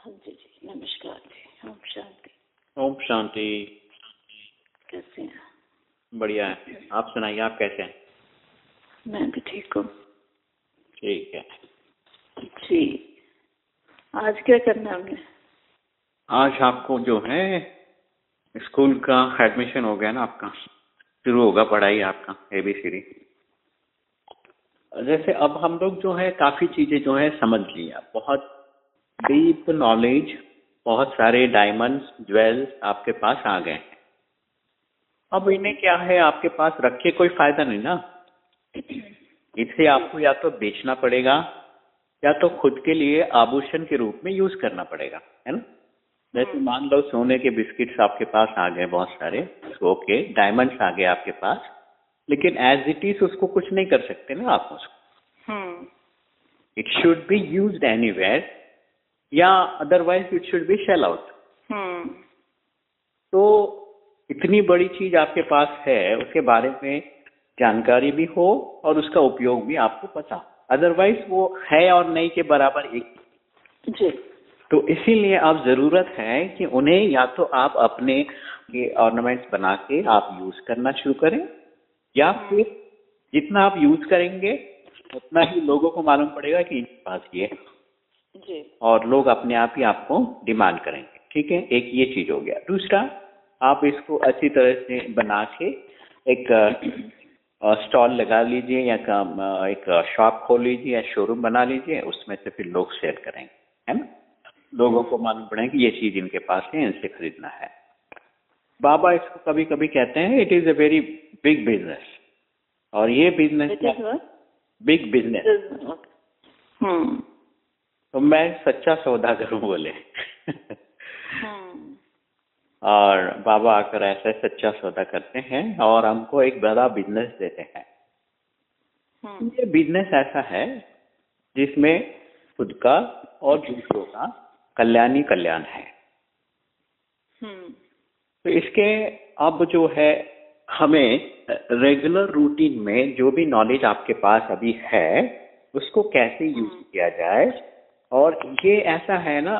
हाँ जी जी नमस्कार जी ओम शांति। ओम शांति। कैसे हैं? बढ़िया है। आप सुनाइए आप कैसे हैं? मैं भी ठीक हूँ। ठीक है। जी आज क्या करना है? हमने आज आपको जो है स्कूल का एडमिशन हो गया ना आपका। शुरू होगा पढ़ाई आपका एबीसीडी जैसे अब हम लोग जो है काफ़ी चीज़ें जो है समझ लिया बहुत डीप नॉलेज बहुत सारे डायमंड्स ज्वेल्स आपके पास आ गए हैं। अब इन्हें क्या है? आपके पास रख के कोई फ़ायदा नहीं ना? इसे आपको या तो बेचना पड़ेगा या तो खुद के लिए आभूषण के रूप में यूज़ करना पड़ेगा है ना? जैसे मान लो सोने के बिस्किट्स आपके पास आ गए बहुत सारे ओके डायमंड्स आ गए आपके पास लेकिन एज इट इज़ उसको कुछ नहीं कर सकते ना आप उसको। It should be use anywhere या otherwise it should be shell out hmm. तो इतनी बड़ी चीज़ आपके पास है उसके बारे में जानकारी भी हो और उसका उपयोग भी आपको पता अदरवाइज़ वो है और नहीं के बराबर एक जी। तो इसीलिए आप ज़रूरत है कि उन्हें या तो आप अपने ये ऑर्नामेंट्स बना के आप यूज़ करना शुरू करें या फिर जितना आप यूज़ करेंगे उतना ही लोगों को मालूम पड़ेगा कि इनके पास ये है जी। और लोग अपने आप ही आपको डिमांड करेंगे। ठीक है? एक ये चीज़ हो गया। दूसरा आप इसको अच्छी तरह से बना के एक स्टॉल लगा लीजिए या काम, एक शॉप खोल लीजिए या शोरूम बना लीजिए उसमें से फिर लोग शेयर करेंगे। है ना? लोगों को मालूम पड़ेगा कि ये चीज़ इनके पास है इनसे खरीदना है। बाबा इसको कभी कभी कहते हैं it is a very big business और ये बिज़नेस बिग बिज़नेस तो मैं सच्चा सौदागर हूँ बोले। हम्म और बाबा आकर ऐसे सच्चा सौदा करते हैं और हमको एक बड़ा बिज़नेस देते हैं। हम्म ये बिज़नेस ऐसा है जिसमें खुद का और दूसरों का कल्याण ही कल्याण है। हम्म तो इसके अब जो है हमें रेगुलर रूटीन में जो भी नॉलेज आपके पास अभी है उसको कैसे यूज़ किया जाए? और ये ऐसा है ना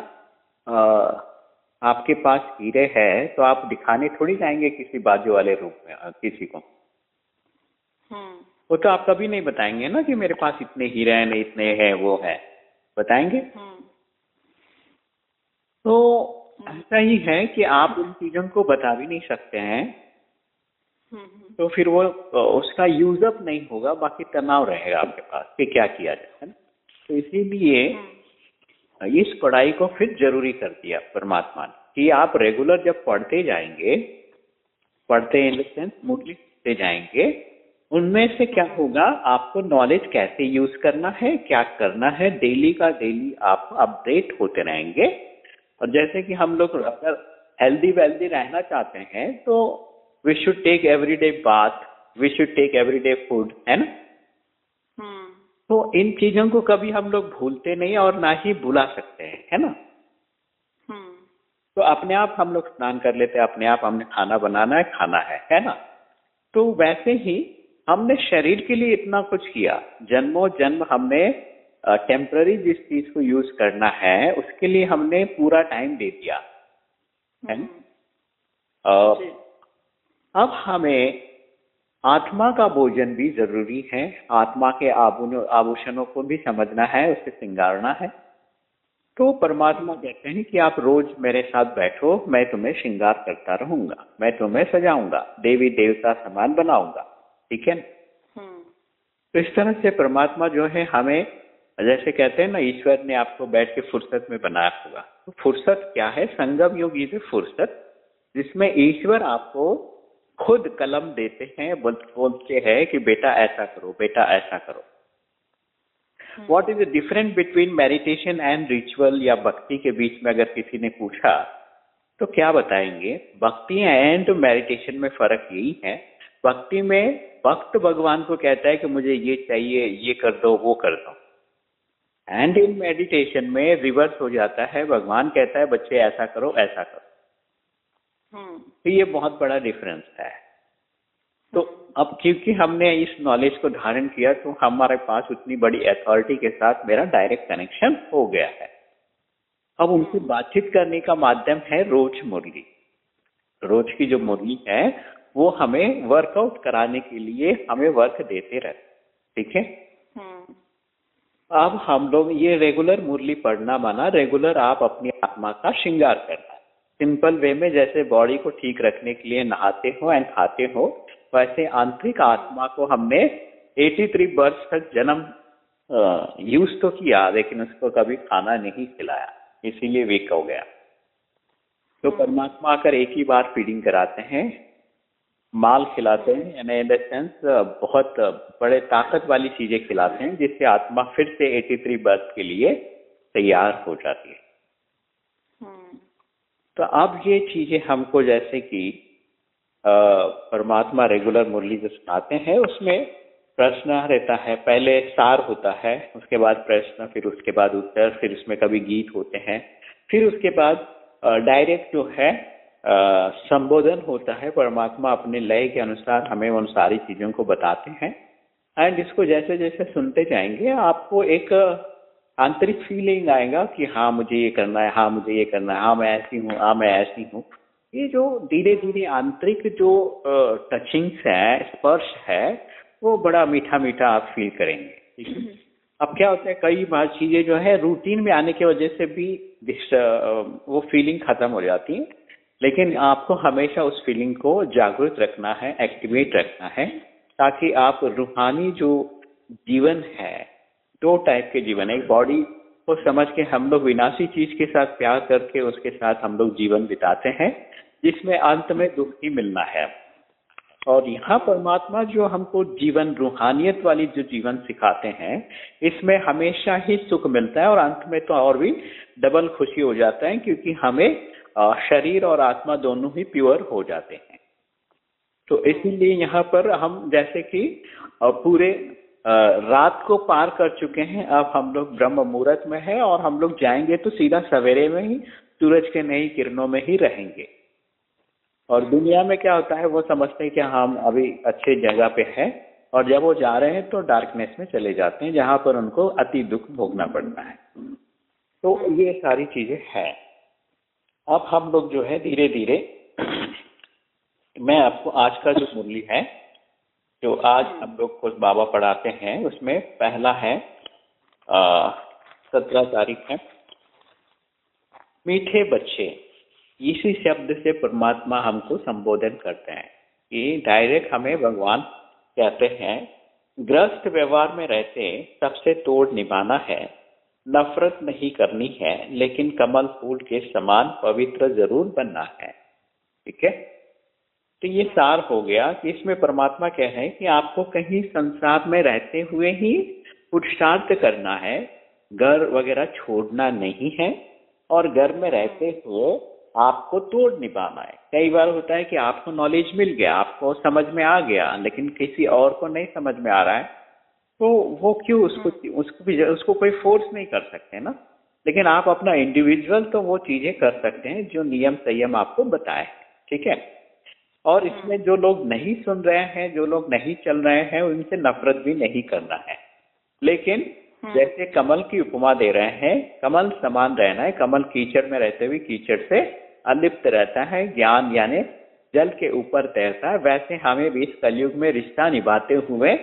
आपके पास हीरे है तो आप दिखाने थोड़ी जाएँगे किसी बाजू वाले रूप में किसी को? हम्म। वो तो आप कभी नहीं बताएँगे ना कि मेरे पास इतने हीरे हैं इतने हैं वो है। बताएँगे? हम्म। तो ऐसा ही है कि आप उन चीज़ों को बता भी नहीं सकते हैं। हम्म तो फिर वो उसका यूज़ अप नहीं होगा बाकी तनाव रहेगा आपके पास कि क्या किया जाए तो इसीलिए इस पढ़ाई को फिर ज़रूरी कर दिया परमात्मा ने कि आप रेगुलर जब पढ़ते जाएँगे, पढ़ते इन द सेंस मुड़ते जाएँगे, उनमें से क्या होगा? आपको नॉलेज कैसे यूज़ करना है, क्या करना है? डेली का डेली आप अपडेट होते रहेंगे। और जैसे कि हम लोग अगर हेल्दी वेल्दी रहना चाहते हैं तो we should take everyday bath we should take everyday food है ना? तो इन चीज़ों को कभी हम लोग भूलते नहीं और ना ही भुला सकते हैं है ना? हम्म। तो अपने आप हम लोग स्नान कर लेते हैं अपने आप हमने खाना बनाना है खाना है है ना? तो वैसे ही हमने शरीर के लिए इतना कुछ किया। जन्मों जन्म हमने टेम्पररी जिस चीज़ को यूज़ करना है उसके लिए हमने पूरा टाइम दे दिया। है ना? अब हमें आत्मा का भोजन भी ज़रूरी है। आत्मा के आभूषणों को भी समझना है उसे सिंगारना है। तो परमात्मा कहते हैं कि आप रोज मेरे साथ बैठो मैं तुम्हें श्रृंगार करता रहूँगा मैं तुम्हें सजाऊँगा देवी देवता समान बनाऊँगा ठीक है? हम्म। तो इस तरह से परमात्मा जो है हमें जैसे कहते हैं ना ईश्वर ने आपको बैठ के फुर्सत में बनाया होगा। तो फुर्सत क्या है? संगम योग इज़ फुर्सत जिसमें ईश्वर आपको खुद कलम देते हैं बोलते हैं कि बेटा ऐसा करो बेटा ऐसा करो। What is the difference between meditation and ritual या भक्ति के बीच में अगर किसी ने पूछा तो क्या बताएँगे? भक्ति एंड मेडिटेशन में फ़र्क यही है। भक्ति में भक्त भगवान को कहता है कि मुझे ये चाहिए ये कर दो वो कर दो। एंड इन मेडिटेशन में रिवर्स हो जाता है। भगवान कहता है बच्चे ऐसा करो ऐसा करो। हम्म। तो ये बहुत बड़ा डिफरेंस है। तो अब क्योंकि हमने इस नॉलेज को धारण किया तो हमारे पास उतनी बड़ी अथॉरिटी के साथ मेरा डायरेक्ट कनेक्शन हो गया है। अब उनसे बातचीत करने का माध्यम है रोज मुरली। रोज की जो मुरली है वो हमें वर्कआउट कराने के लिए हमें वर्क देते रहते ठीक है? हम्म, अब हम लोग ये रेगुलर मुरली पढ़ना माना रेगुलर आप अपनी आत्मा का श्रृंगार करना। सिंपल वे में जैसे बॉडी को ठीक रखने के लिए नहाते हो एंड खाते हो वैसे आंतरिक आत्मा को हमने 83 वर्ष तक जन्म यूज़ तो किया लेकिन उसको कभी खाना नहीं खिलाया इसीलिए वीक हो गया। तो परमात्मा आकर एक ही बार फीडिंग कराते हैं माल खिलाते हैं यानी इन द सेंस बहुत बड़े ताकत वाली चीज़ें खिलाते हैं जिससे आत्मा फिर से 83 बर्थ के लिए तैयार हो जाती है। हम्म, तो अब ये चीज़ें हमको जैसे कि परमात्मा रेगुलर मुरली जो सुनाते हैं, उसमें प्रश्न रहता है, पहले सार होता है, उसके बाद प्रश्न, फिर उसके बाद उत्तर, फिर उसमें कभी गीत होते हैं, फिर उसके बाद डायरेक्ट जो है संबोधन होता है, परमात्मा अपने लय के अनुसार हमें उन सारी चीज़ों को बताते हैं एंड इसको जैसे जैसे सुनते जाएँगे, आपको एक आंतरिक फीलिंग आएगा कि हाँ मुझे ये करना है हाँ मुझे ये करना है हाँ मैं ऐसी हूँ हाँ मैं ऐसी हूँ। ये जो धीरे धीरे आंतरिक जो टचिंग्स है स्पर्श है वो बड़ा मीठा मीठा आप फील करेंगे ठीक है? अब क्या होता है कई बार चीज़ें जो है रूटीन में आने की वजह से भी वो फीलिंग खत्म हो जाती है। लेकिन आपको हमेशा उस फीलिंग को जागृत रखना है एक्टिवेट रखना है ताकि आप रूहानी जो जीवन है दो टाइप के जीवन है। एक बॉडी को समझ के हम लोग विनाशी चीज़ के साथ प्यार करके उसके साथ हम लोग जीवन बिताते हैं, जिसमें अंत में दुख ही मिलना है। और यहाँ परमात्मा जो हमको जीवन, रूहानियत वाली जो जीवन सिखाते हैं, इसमें हमेशा ही सुख मिलता है और अंत में तो और भी डबल खुशी हो जाता है, क्योंकि हमें शरीर और आत्मा दोनों ही प्योर हो जाते हैं। तो इसीलिए यहाँ पर हम, जैसे कि पूरे रात को पार कर चुके हैं। अब हम लोग ब्रह्म मुहूर्त में है और हम लोग जाएँगे तो सीधा सवेरे में ही, सूरज के नई किरणों में ही रहेंगे। और दुनिया में क्या होता है, वो समझते हैं कि हम अभी अच्छे जगह पे है और जब वो जा रहे हैं तो डार्कनेस में चले जाते हैं, जहाँ पर उनको अति दुख भोगना पड़ता है। तो ये सारी चीज़ें हैं। अब हम लोग जो है धीरे धीरे मैं आपको आज का जो मुरली है जो आज हम लोग खुद बाबा पढ़ाते हैं उसमें पहला है सत्रह तारीख है। मीठे बच्चे इसी शब्द से परमात्मा हमको संबोधन करते हैं। कि डायरेक्ट हमें भगवान कहते हैं ग्रस्त व्यवहार में रहते सबसे तोड़ निभाना है। नफरत नहीं करनी है लेकिन कमल फूल के समान पवित्र ज़रूर बनना है। ठीक है? तो ये सार हो गया कि इसमें परमात्मा कह रहे हैं कि आपको कहीं संसार में रहते हुए ही पुरुषार्थ करना है घर वगैरह छोड़ना नहीं है और घर में रहते हुए आपको तोड़ निभाना है। कई बार होता है कि आपको नॉलेज मिल गया आपको समझ में आ गया लेकिन किसी और को नहीं समझ में आ रहा है तो वो क्यों उसको उसको भी उसको कोई फोर्स नहीं कर सकते ना? लेकिन आप अपना इंडिविजुअल तो वो चीज़ें कर सकते हैं जो नियम संयम आपको बताए ठीक है? और इसमें जो लोग नहीं सुन रहे हैं जो लोग नहीं चल रहे हैं उनसे नफरत भी नहीं करना है। लेकिन जैसे कमल की उपमा दे रहे हैं कमल समान रहना है कमल कीचड़ में रहते हुए कीचड़ से अलिप्त रहता है ज्ञान यानी जल के ऊपर तैरता है। वैसे हमें भी इस कलयुग में रिश्ता निभाते हुए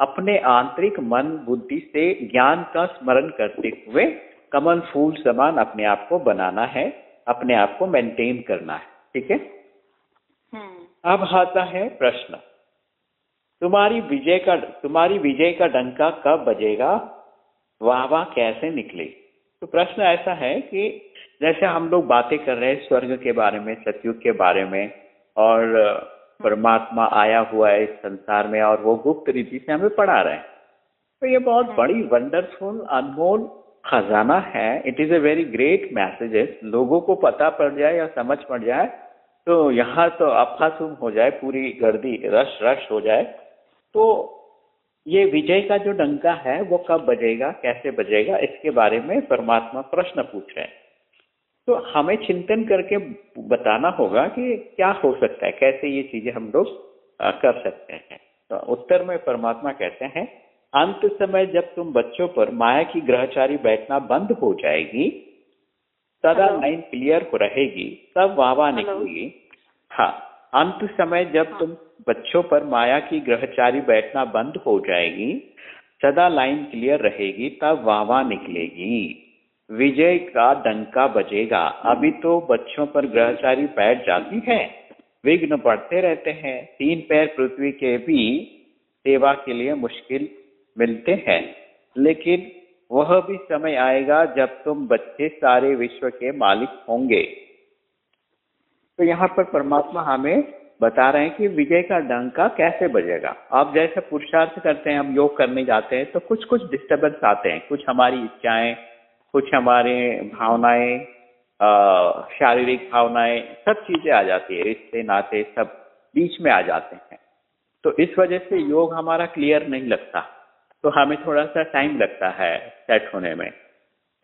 अपने आंतरिक मन बुद्धि से ज्ञान का स्मरण करते हुए कमल फूल समान अपने आप को बनाना है अपने आप को मेंटेन करना है। ठीक है? अब आता है प्रश्न। तुम्हारी विजय का तुम्हारी विजय का डंका कब बजेगा? वाह वाह कैसे निकले? तो प्रश्न ऐसा है कि जैसे हम लोग बातें कर रहे हैं स्वर्ग के बारे में सतयुग के बारे में और परमात्मा आया हुआ है इस संसार में और वो गुप्त रीति से हमें पढ़ा रहे हैं। तो ये बहुत बड़ी वंडरफुल अनमोल खजाना है। It is a very great messages लोगों को पता पड़ जाए या समझ पड़ जाए तो यहाँ तो अफासुम हो जाए, पूरी गर्दी, रश रश हो जाए। तो ये विजय का जो डंका है, वो कब बजेगा, कैसे बजेगा, इसके बारे में परमात्मा प्रश्न पूछ रहे हैं। तो हमें चिंतन करके बताना होगा कि क्या हो सकता है, कैसे ये चीज़ें हम लोग कर सकते हैं। तो उत्तर में परमात्मा कहते हैं, अंत समय जब तुम बच्चों पर माया की ग्रहचारी बैठना बंद हो जाएगी सदा लाइन क्लियर हो रहेगी तब वाहवा निकलेगी हाँ अंत समय जब हाँ। तुम बच्चों पर माया की ग्रहचारी बैठना बंद हो जाएगी सदा लाइन क्लियर रहेगी तब वाहवा निकलेगी। विजय का डंका बजेगा। अभी तो बच्चों पर ग्रहचारी बैठ जाती है। विघ्न बढ़ते रहते हैं। तीन पैर पृथ्वी के भी सेवा के लिए मुश्किल मिलते हैं। लेकिन वह भी समय आएगा जब तुम बच्चे सारे विश्व के मालिक होंगे। तो यहाँ पर परमात्मा हमें बता रहे हैं कि विजय का डंका कैसे बजेगा। आप जैसे पुरुषार्थ करते हैं, हम योग करने जाते हैं तो कुछ कुछ डिस्टर्बेंस आते हैं। कुछ हमारी इच्छाएँ, कुछ हमारे भावनाएँ शारीरिक भावनाएँ, सब चीज़ें आ जाती है। रिश्ते, नाते सब बीच में आ जाते हैं। तो इस वजह से योग हमारा क्लियर नहीं लगता। तो हमें थोड़ा सा टाइम लगता है सेट होने में।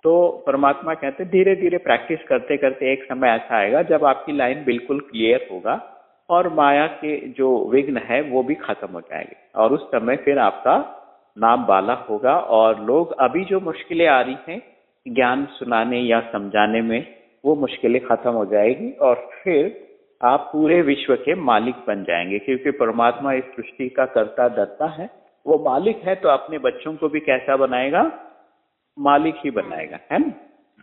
तो परमात्मा कहते हैं धीरे धीरे प्रैक्टिस करते करते एक समय ऐसा आएगा जब आपकी लाइन बिल्कुल क्लियर होगा और माया के जो विघ्न है वो भी खत्म हो जाएँगे। और उस समय फिर आपका नाम बाला होगा और लोग अभी जो मुश्किलें आ रही हैं, ज्ञान सुनाने या समझाने में, वो मुश्किलें खत्म हो जाएगी और फिर आप पूरे विश्व के मालिक बन जाएँगे, क्योंकि परमात्मा इस सृष्टि का करता दरता है। वो मालिक है तो अपने बच्चों को भी कैसा बनाएगा? मालिक ही बनाएगा, है ना?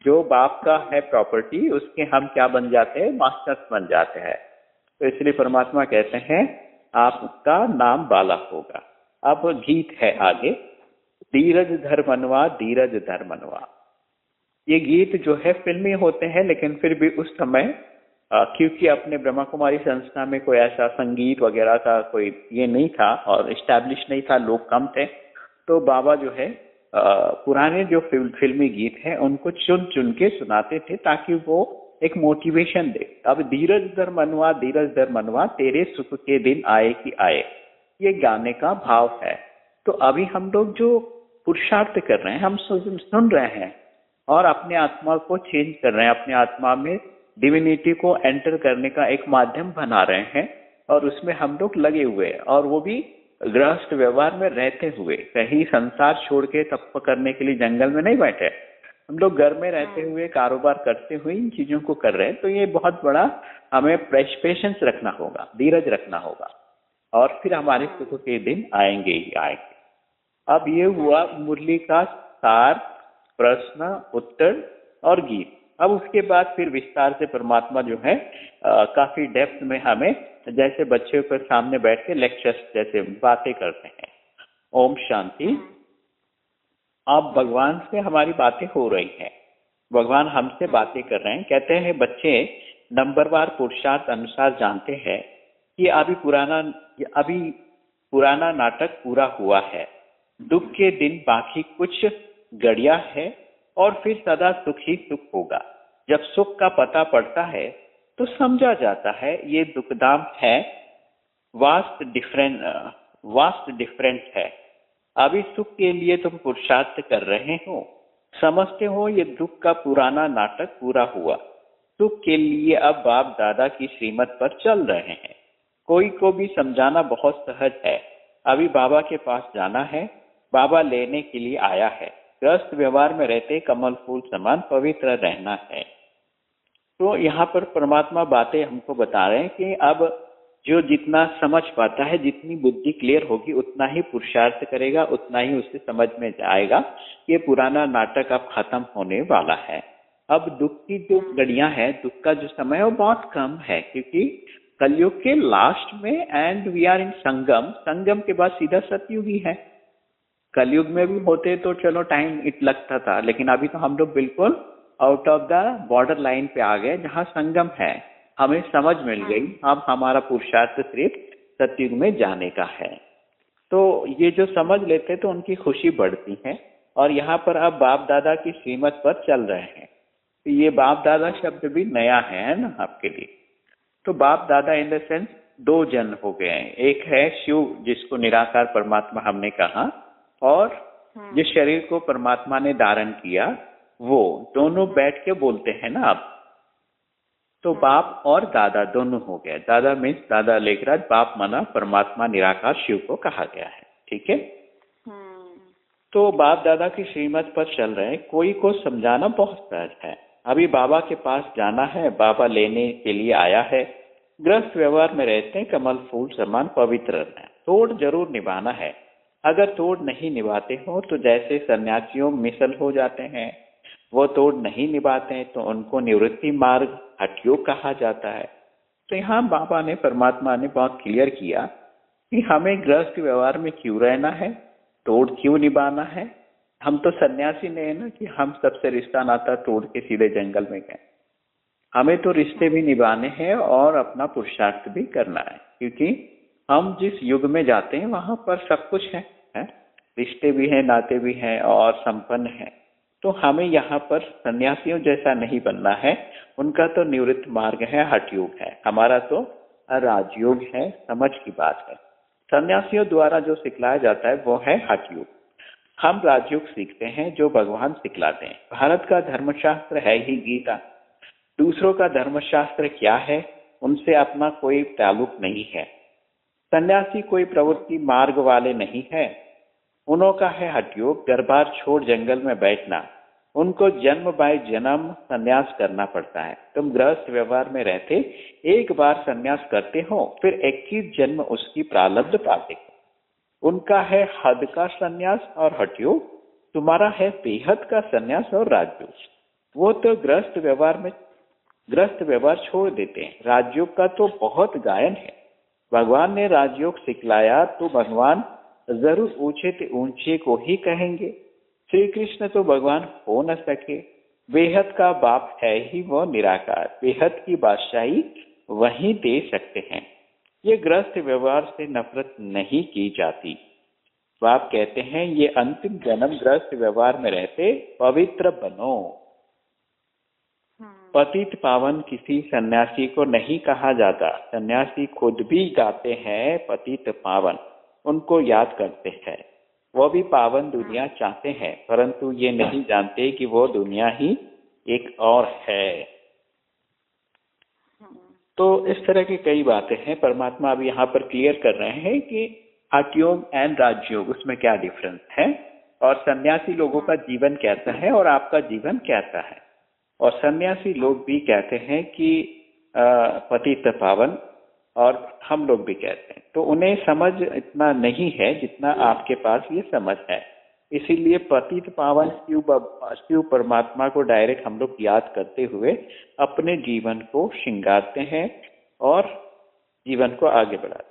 जो बाप का है प्रॉपर्टी उसके हम क्या बन जाते हैं? मास्टर्स बन जाते हैं। तो इसलिए परमात्मा कहते हैं, आपका नाम बाला होगा। अब गीत है आगे। धीरज धर्मनवा धीरज धर्मनवा। ये गीत जो है, फिल्मी होते हैं, लेकिन फिर भी उस समय क्योंकि अपने ब्रह्मा कुमारी संस्था में कोई ऐसा संगीत वगैरह का कोई ये नहीं था और इस्टेब्लिश नहीं था, लोग कम थे तो बाबा जो है पुराने जो फ़िल्म गीत हैं, उनको चुन चुन के सुनाते थे ताकि वो एक मोटिवेशन दे। अब धीरज धर मनवा, धीरज धर मनवा, तेरे सुख के दिन आए कि आए। ये गाने का भाव है। तो अभी हम लोग जो पुरुषार्थ कर रहे हैं, हम सुन रहे हैं और अपने आत्मा को चेंज कर रहे हैं। अपने आत्मा में डिविनिटी को एंटर करने का एक माध्यम बना रहे हैं और उसमें हम लोग लगे हुए और वो भी गृहस्थ व्यवहार में रहते हुए कहीं संसार छोड़ के तप करने के लिए जंगल में नहीं बैठे। हम लोग घर में रहते हुए कारोबार करते हुए इन चीज़ों को कर रहे हैं तो ये बहुत बड़ा हमें पेशेंस रखना होगा धीरज रखना होगा और फिर हमारे सुख के दिन आएँगे ही आएँगे। अब ये हुआ मुरली का सार प्रश्न उत्तर और गीत। अब उसके बाद फिर विस्तार से परमात्मा जो है अ, काफ़ी डेप्थ में हमें जैसे बच्चे के सामने बैठ के लेक्चर्स जैसे बातें करते हैं। ओम शांति। अब भगवान से हमारी बातें हो रही हैं। भगवान हमसे बातें कर रहे हैं। कहते हैं बच्चे नंबरवार पुरुषार्थ अनुसार जानते हैं कि अभी पुराना अभी पुराना नाटक पूरा हुआ है। दुख के दिन बाकी कुछ गड़िया है और फिर सदा सुख ही सुख होगा। जब सुख का पता पड़ता है तो समझा जाता है, ये दुखदाम है वास्ट डिफरेंट वास्ट डिफरेंस है। अभी सुख के लिए तुम पुरुषार्थ कर रहे हो। समझते हो, ये दुख का पुराना नाटक पूरा हुआ। सुख के लिए अब बाप दादा की श्रीमत पर चल रहे हैं। कोई को भी समझाना बहुत सहज है। अभी बाबा के पास जाना है। बाबा लेने के लिए आया है। ग्रस्त व्यवहार में रहते कमल फूल समान पवित्र रहना है। तो यहाँ पर परमात्मा बातें हमको बता रहे हैं कि अब जो जितना समझ पाता है, जितनी बुद्धि क्लियर होगी, उतना ही पुरुषार्थ करेगा, उतना ही उसे समझ में आएगा ये पुराना नाटक अब खत्म होने वाला है। अब दुख की जो घड़ियाँ है, दुख का जो समय है, वो बहुत कम है, क्योंकि कलयुग के लास्ट में and we are in Sangam. संगम के बाद सीधा सतयुग ही है। कलयुग में भी होते तो चलो टाइम इट लगता था लेकिन अभी तो हम लोग बिल्कुल out of the border line पे आ गए जहाँ संगम है। हमें समझ मिल गई अब हमारा पुरुषार्थ सिर्फ़ सतयुग में जाने का है। तो ये जो समझ लेते तो उनकी खुशी बढ़ती है और यहाँ पर अब बाप दादा की श्रीमत पर चल रहे हैं। तो ये बाप दादा शब्द भी नया है, है ना आपके लिए। तो बाप दादा इन द सेंस दो जन हो गए हैं। एक है शिव जिसको निराकार परमात्मा हमने कहा और जिस शरीर को परमात्मा ने धारण किया वो दोनों बैठ के बोलते हैं ना आप तो बाप और दादा दोनों हो गए। दादा मीन्स दादा लेखराज बाप मना परमात्मा निराकार शिव को कहा गया है। ठीक है? हम्म, तो बाप दादा की श्रीमत पर चल रहे हैं। कोई को समझाना बहुत सहज है। अभी बाबा के पास जाना है बाबा लेने के लिए आया है। ग्रस्त व्यवहार में रहते हैं कमल फूल समान पवित्र रहना है। तोड़ ज़रूर निभाना है। अगर तोड़ नहीं निभाते हो तो जैसे सन्यासियों मिसल हो जाते हैं, वो तोड़ नहीं निभाते हैं तो उनको निवृत्ति मार्ग हटयोग कहा जाता है। तो यहाँ बाबा ने, परमात्मा ने बहुत क्लियर किया कि हमें ग्रस्त व्यवहार में क्यों रहना है, तोड़ क्यों निभाना है? हम तो सन्यासी ने है ना कि हम सबसे रिश्ता नाता तोड़ के सीधे जंगल में गए। हमें तो रिश्ते भी निभाने हैं और अपना पुरुषार्थ भी करना है, क्योंकि हम जिस युग में जाते हैं वहाँ पर सब कुछ है, है? रिश्ते भी हैं नाते भी हैं और संपन्न है। तो हमें यहाँ पर सन्यासियों जैसा नहीं बनना है। उनका तो निवृत्त मार्ग है हटयोग है। हमारा तो राजयोग है समझ की बात है। सन्यासियों द्वारा जो सिखलाया जाता है वो है हटयोग हम राजयोग सीखते हैं जो भगवान सिखलाते हैं। भारत का धर्मशास्त्र है ही गीता। दूसरों का धर्मशास्त्र क्या है उनसे अपना कोई ताल्लुक नहीं है। सन्यासी कोई प्रवृत्ति मार्ग वाले नहीं है। उनों का है हटयोग दरबार छोड़ जंगल में बैठना। उनको जन्म बाय जन्म संन्यास करना पड़ता है। तुम गृहस्थ व्यवहार में रहते, एक बार संन्यास करते हो, फिर 21 जन्म उसकी प्रालब्ध पाते उनका है हद का संन्यास और हटयोग तुम्हारा है बेहद का संन्यास और राजयोग वो तो ग्रस्त व्यवहार में ग्रस्त व्यवहार छोड़ देते हैं। राजयोग का तो बहुत गायन है। भगवान ने राजयोग सिखलाया तो भगवान ज़रूर ऊँचे ते ऊँचे को ही कहेंगे। श्री कृष्ण तो भगवान हो न सके। बेहद का बाप है ही वो निराकार। बेहद की बादशाही वही दे सकते हैं। ये ग्रस्त व्यवहार से नफरत नहीं की जाती। बाप कहते हैं, ये अंतिम जन्म ग्रस्त व्यवहार में रहते पवित्र बनो। पतित पावन किसी सन्यासी को नहीं कहा जाता। सन्यासी खुद भी गाते हैं पतित पावन। उनको याद करते हैं। वो भी पावन दुनिया चाहते हैं परंतु ये नहीं जानते कि वो दुनिया ही एक और है। तो इस तरह की कई बातें हैं। परमात्मा अब यहाँ पर क्लियर कर रहे हैं कि हटयोग एंड राजयोग उसमें क्या डिफरेंस है? और सन्यासी लोगों का जीवन कैसा है और आपका जीवन कैसा है? और सन्यासी लोग भी कहते हैं कि पतित पावन और हम लोग भी कहते हैं। तो उन्हें समझ इतना नहीं है जितना आपके पास ये समझ है। इसीलिए पतित पावन शिव परमात्मा को डायरेक्ट हम लोग याद करते हुए अपने जीवन को श्रृंगारते हैं और जीवन को आगे बढ़ाते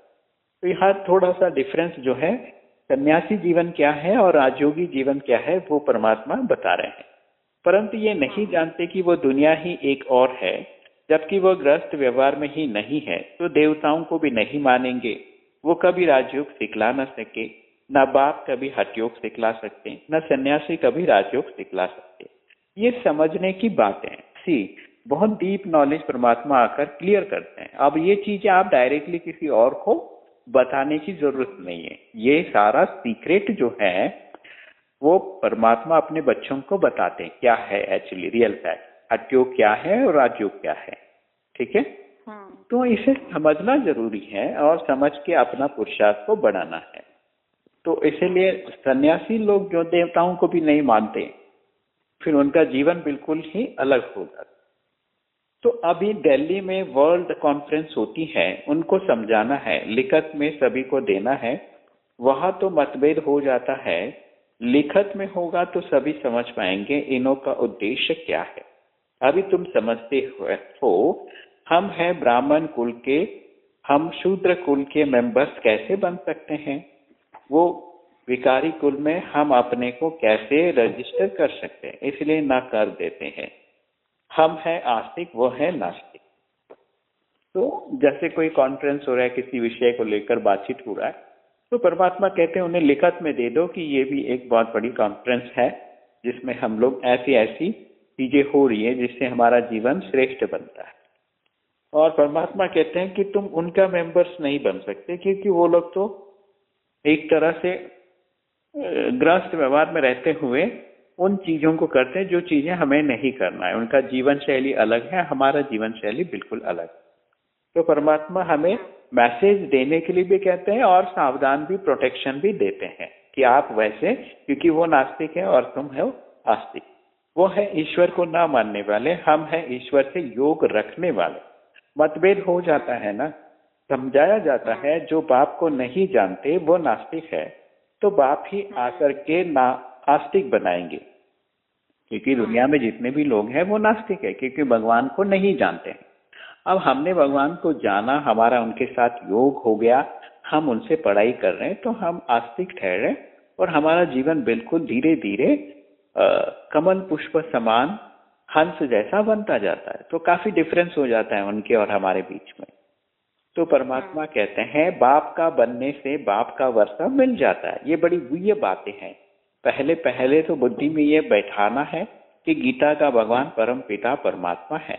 तो यहाँ थोड़ा सा डिफरेंस जो है, सन्यासी जीवन क्या है और राजयोगी जीवन क्या है, वो परमात्मा बता रहे हैं। परंतु ये नहीं हाँ। जानते कि वो दुनिया ही एक और है जबकि वह ग्रस्त व्यवहार में ही नहीं है तो देवताओं को भी नहीं मानेंगे। वो कभी राजयोग सिखला न सके न बाप कभी हटयोग सिखला सकते न सन्यासी कभी राजयोग सिखला सकते। ये समझने की बात है। सी बहुत डीप नॉलेज परमात्मा आकर क्लियर करते हैं। अब ये चीज़ें आप डायरेक्टली किसी और को बताने की ज़रूरत नहीं है। ये सारा सीक्रेट जो है वो परमात्मा अपने बच्चों को बताते हैं क्या है एक्चुअली रियल फैक्ट हटयोग क्या है और राजयोग क्या है ठीक है? हाँ। तो इसे समझना ज़रूरी है और समझ के अपना पुरुषार्थ को बढ़ाना है। तो इसीलिए सन्यासी लोग जो देवताओं को भी नहीं मानते फिर उनका जीवन बिल्कुल ही अलग होगा। तो अभी दिल्ली में वर्ल्ड कॉन्फ्रेंस होती है उनको समझाना है लिखत में सभी को देना है वहाँ तो मतभेद हो जाता है लिखत में होगा तो सभी समझ पाएँगे इनों का उद्देश्य क्या है। अभी तुम समझते हो, हम हैं ब्राह्मण कुल के, हम शूद्र कुल के मेंबर्स कैसे बन सकते हैं? वो विकारी कुल में हम अपने को कैसे रजिस्टर कर सकते हैं? इसलिए ना कर देते हैं। हम हैं आस्तिक, वो है नास्तिक। तो जैसे कोई कॉन्फ्रेंस हो रहा है, किसी विषय को लेकर बातचीत हो रहा है तो परमात्मा कहते हैं, उन्हें लिखत में दे दो कि ये भी एक बहुत बड़ी कॉन्फ्रेंस है, जिसमें हम लोग ऐसी ऐसी चीज़ें हो रही है, जिससे हमारा जीवन श्रेष्ठ बनता है। और परमात्मा कहते हैं कि तुम उनका मेंबर्स नहीं बन सकते, क्योंकि वो लोग तो एक तरह से ग्रस्त व्यवहार में रहते हुए उन चीज़ों को करते हैं, जो चीज़ें हमें नहीं करना है। उनका जीवन शैली अलग है, हमारा जीवन शैली बिल्कुल अलग तो परमात्मा हमें मैसेज देने के लिए भी कहते हैं और सावधान भी प्रोटेक्शन भी देते हैं कि आप वैसे, क्योंकि वो नास्तिक है और तुम हो आस्तिक। वो है ईश्वर को ना मानने वाले, हम हैं ईश्वर से योग रखने वाले। मतभेद हो जाता है ना? समझाया जाता है, जो बाप को नहीं जानते, वो नास्तिक है। तो बाप ही आकर के ना आस्तिक बनाएँगे। क्योंकि दुनिया में जितने भी लोग हैं, वो नास्तिक है, क्योंकि भगवान को नहीं जानते हैं। अब हमने भगवान को जाना हमारा उनके साथ योग हो गया हम उनसे पढ़ाई कर रहे हैं तो हम आस्तिक ठहरे और हमारा जीवन बिल्कुल धीरे धीरे कमल पुष्प समान हंस जैसा बनता जाता है। तो काफ़ी डिफरेंस हो जाता है उनके और हमारे बीच में। तो परमात्मा हाँ। कहते हैं बाप का बनने से बाप का वर्षा मिल जाता है। ये बड़ी गुह्य बातें हैं। पहले पहले तो बुद्धि में ये बैठाना है कि गीता का भगवान परम पिता परमात्मा है।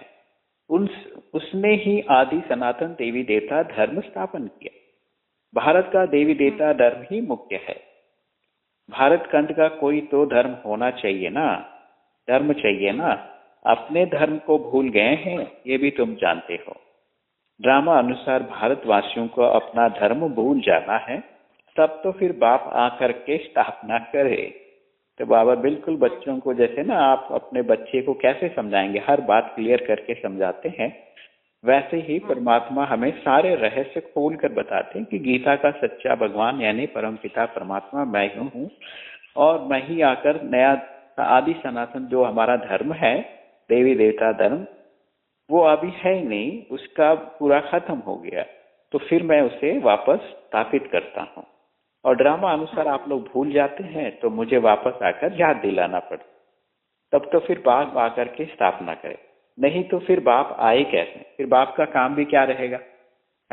उन उसने ही आदि सनातन देवी देवता धर्म स्थापन किया। भारत का देवी देवता धर्म ही मुख्य है। भारत खंड का कोई तो धर्म होना चाहिए ना? धर्म चाहिए ना? अपने धर्म को भूल गए हैं ये भी तुम जानते हो। ड्रामा अनुसार भारतवासियों को अपना धर्म भूल जाना है तब तो फिर बाप आकर के स्थापना करे। तो बाबा बिल्कुल बच्चों को जैसे ना आप अपने बच्चे को कैसे समझाएँगे? हर बात क्लियर करके समझाते हैं। वैसे ही परमात्मा हमें सारे रहस्य खोल कर बताते हैं कि गीता का सच्चा भगवान यानी परम पिता परमात्मा मैं ही हूँ और मैं ही आकर नया आदि सनातन जो हमारा धर्म है देवी देवता धर्म वो अभी है ही नहीं उसका पूरा खत्म हो गया। तो फिर मैं उसे वापस स्थापित करता हूँ। और ड्रामा अनुसार आप लोग भूल जाते हैं तो मुझे वापस आकर याद दिलाना पड़ता तब तो फिर बाप आकर के स्थापना करे। नहीं तो फिर बाप आए कैसे? फिर बाप का काम भी क्या रहेगा?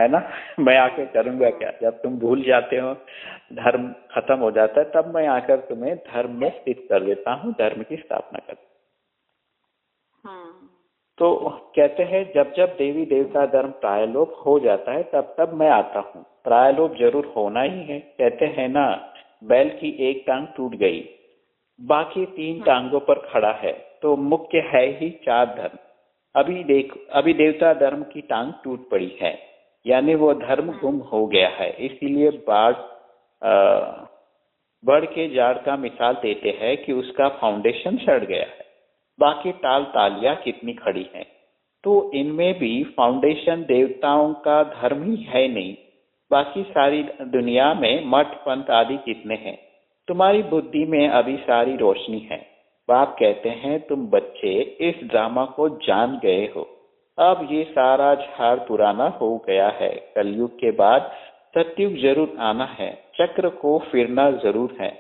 है ना? मैं आके करूँगा क्या? जब तुम भूल जाते हो धर्म खत्म हो जाता है तब मैं आकर तुम्हें धर्म में स्थित कर देता हूँ धर्म की स्थापना कर। हाँ। तो कहते हैं जब जब देवी देवता धर्म प्रायलोप हो जाता है तब तब मैं आता हूँ। प्रायलोप ज़रूर होना ही है। कहते हैं ना बैल की एक टांग टूट गई बाकी तीन हाँ। टांगों पर खड़ा है तो मुख्य है ही चार धर्म। अभी देख अभी देवता धर्म की टांग टूट पड़ी है यानी वो धर्म हाँ। गुम हो गया है। इसीलिए बाढ़ बढ़ के जाड़ का मिसाल देते हैं कि उसका फाउंडेशन सड़ गया है। बाकी ताल तालियाँ कितनी खड़ी हैं। तो इनमें भी फाउंडेशन देवताओं का धर्म ही है नहीं। बाकी सारी दुनिया में मठ, पंथ आदि कितने हैं? तुम्हारी बुद्धि में अभी सारी रोशनी है। बाप कहते हैं, तुम बच्चे इस ड्रामा को जान गए हो। अब ये सारा झाड़ पुराना हो गया है। कलयुग के बाद सत्युग ज़रूर आना है। चक्र को फिरना ज़रूर है।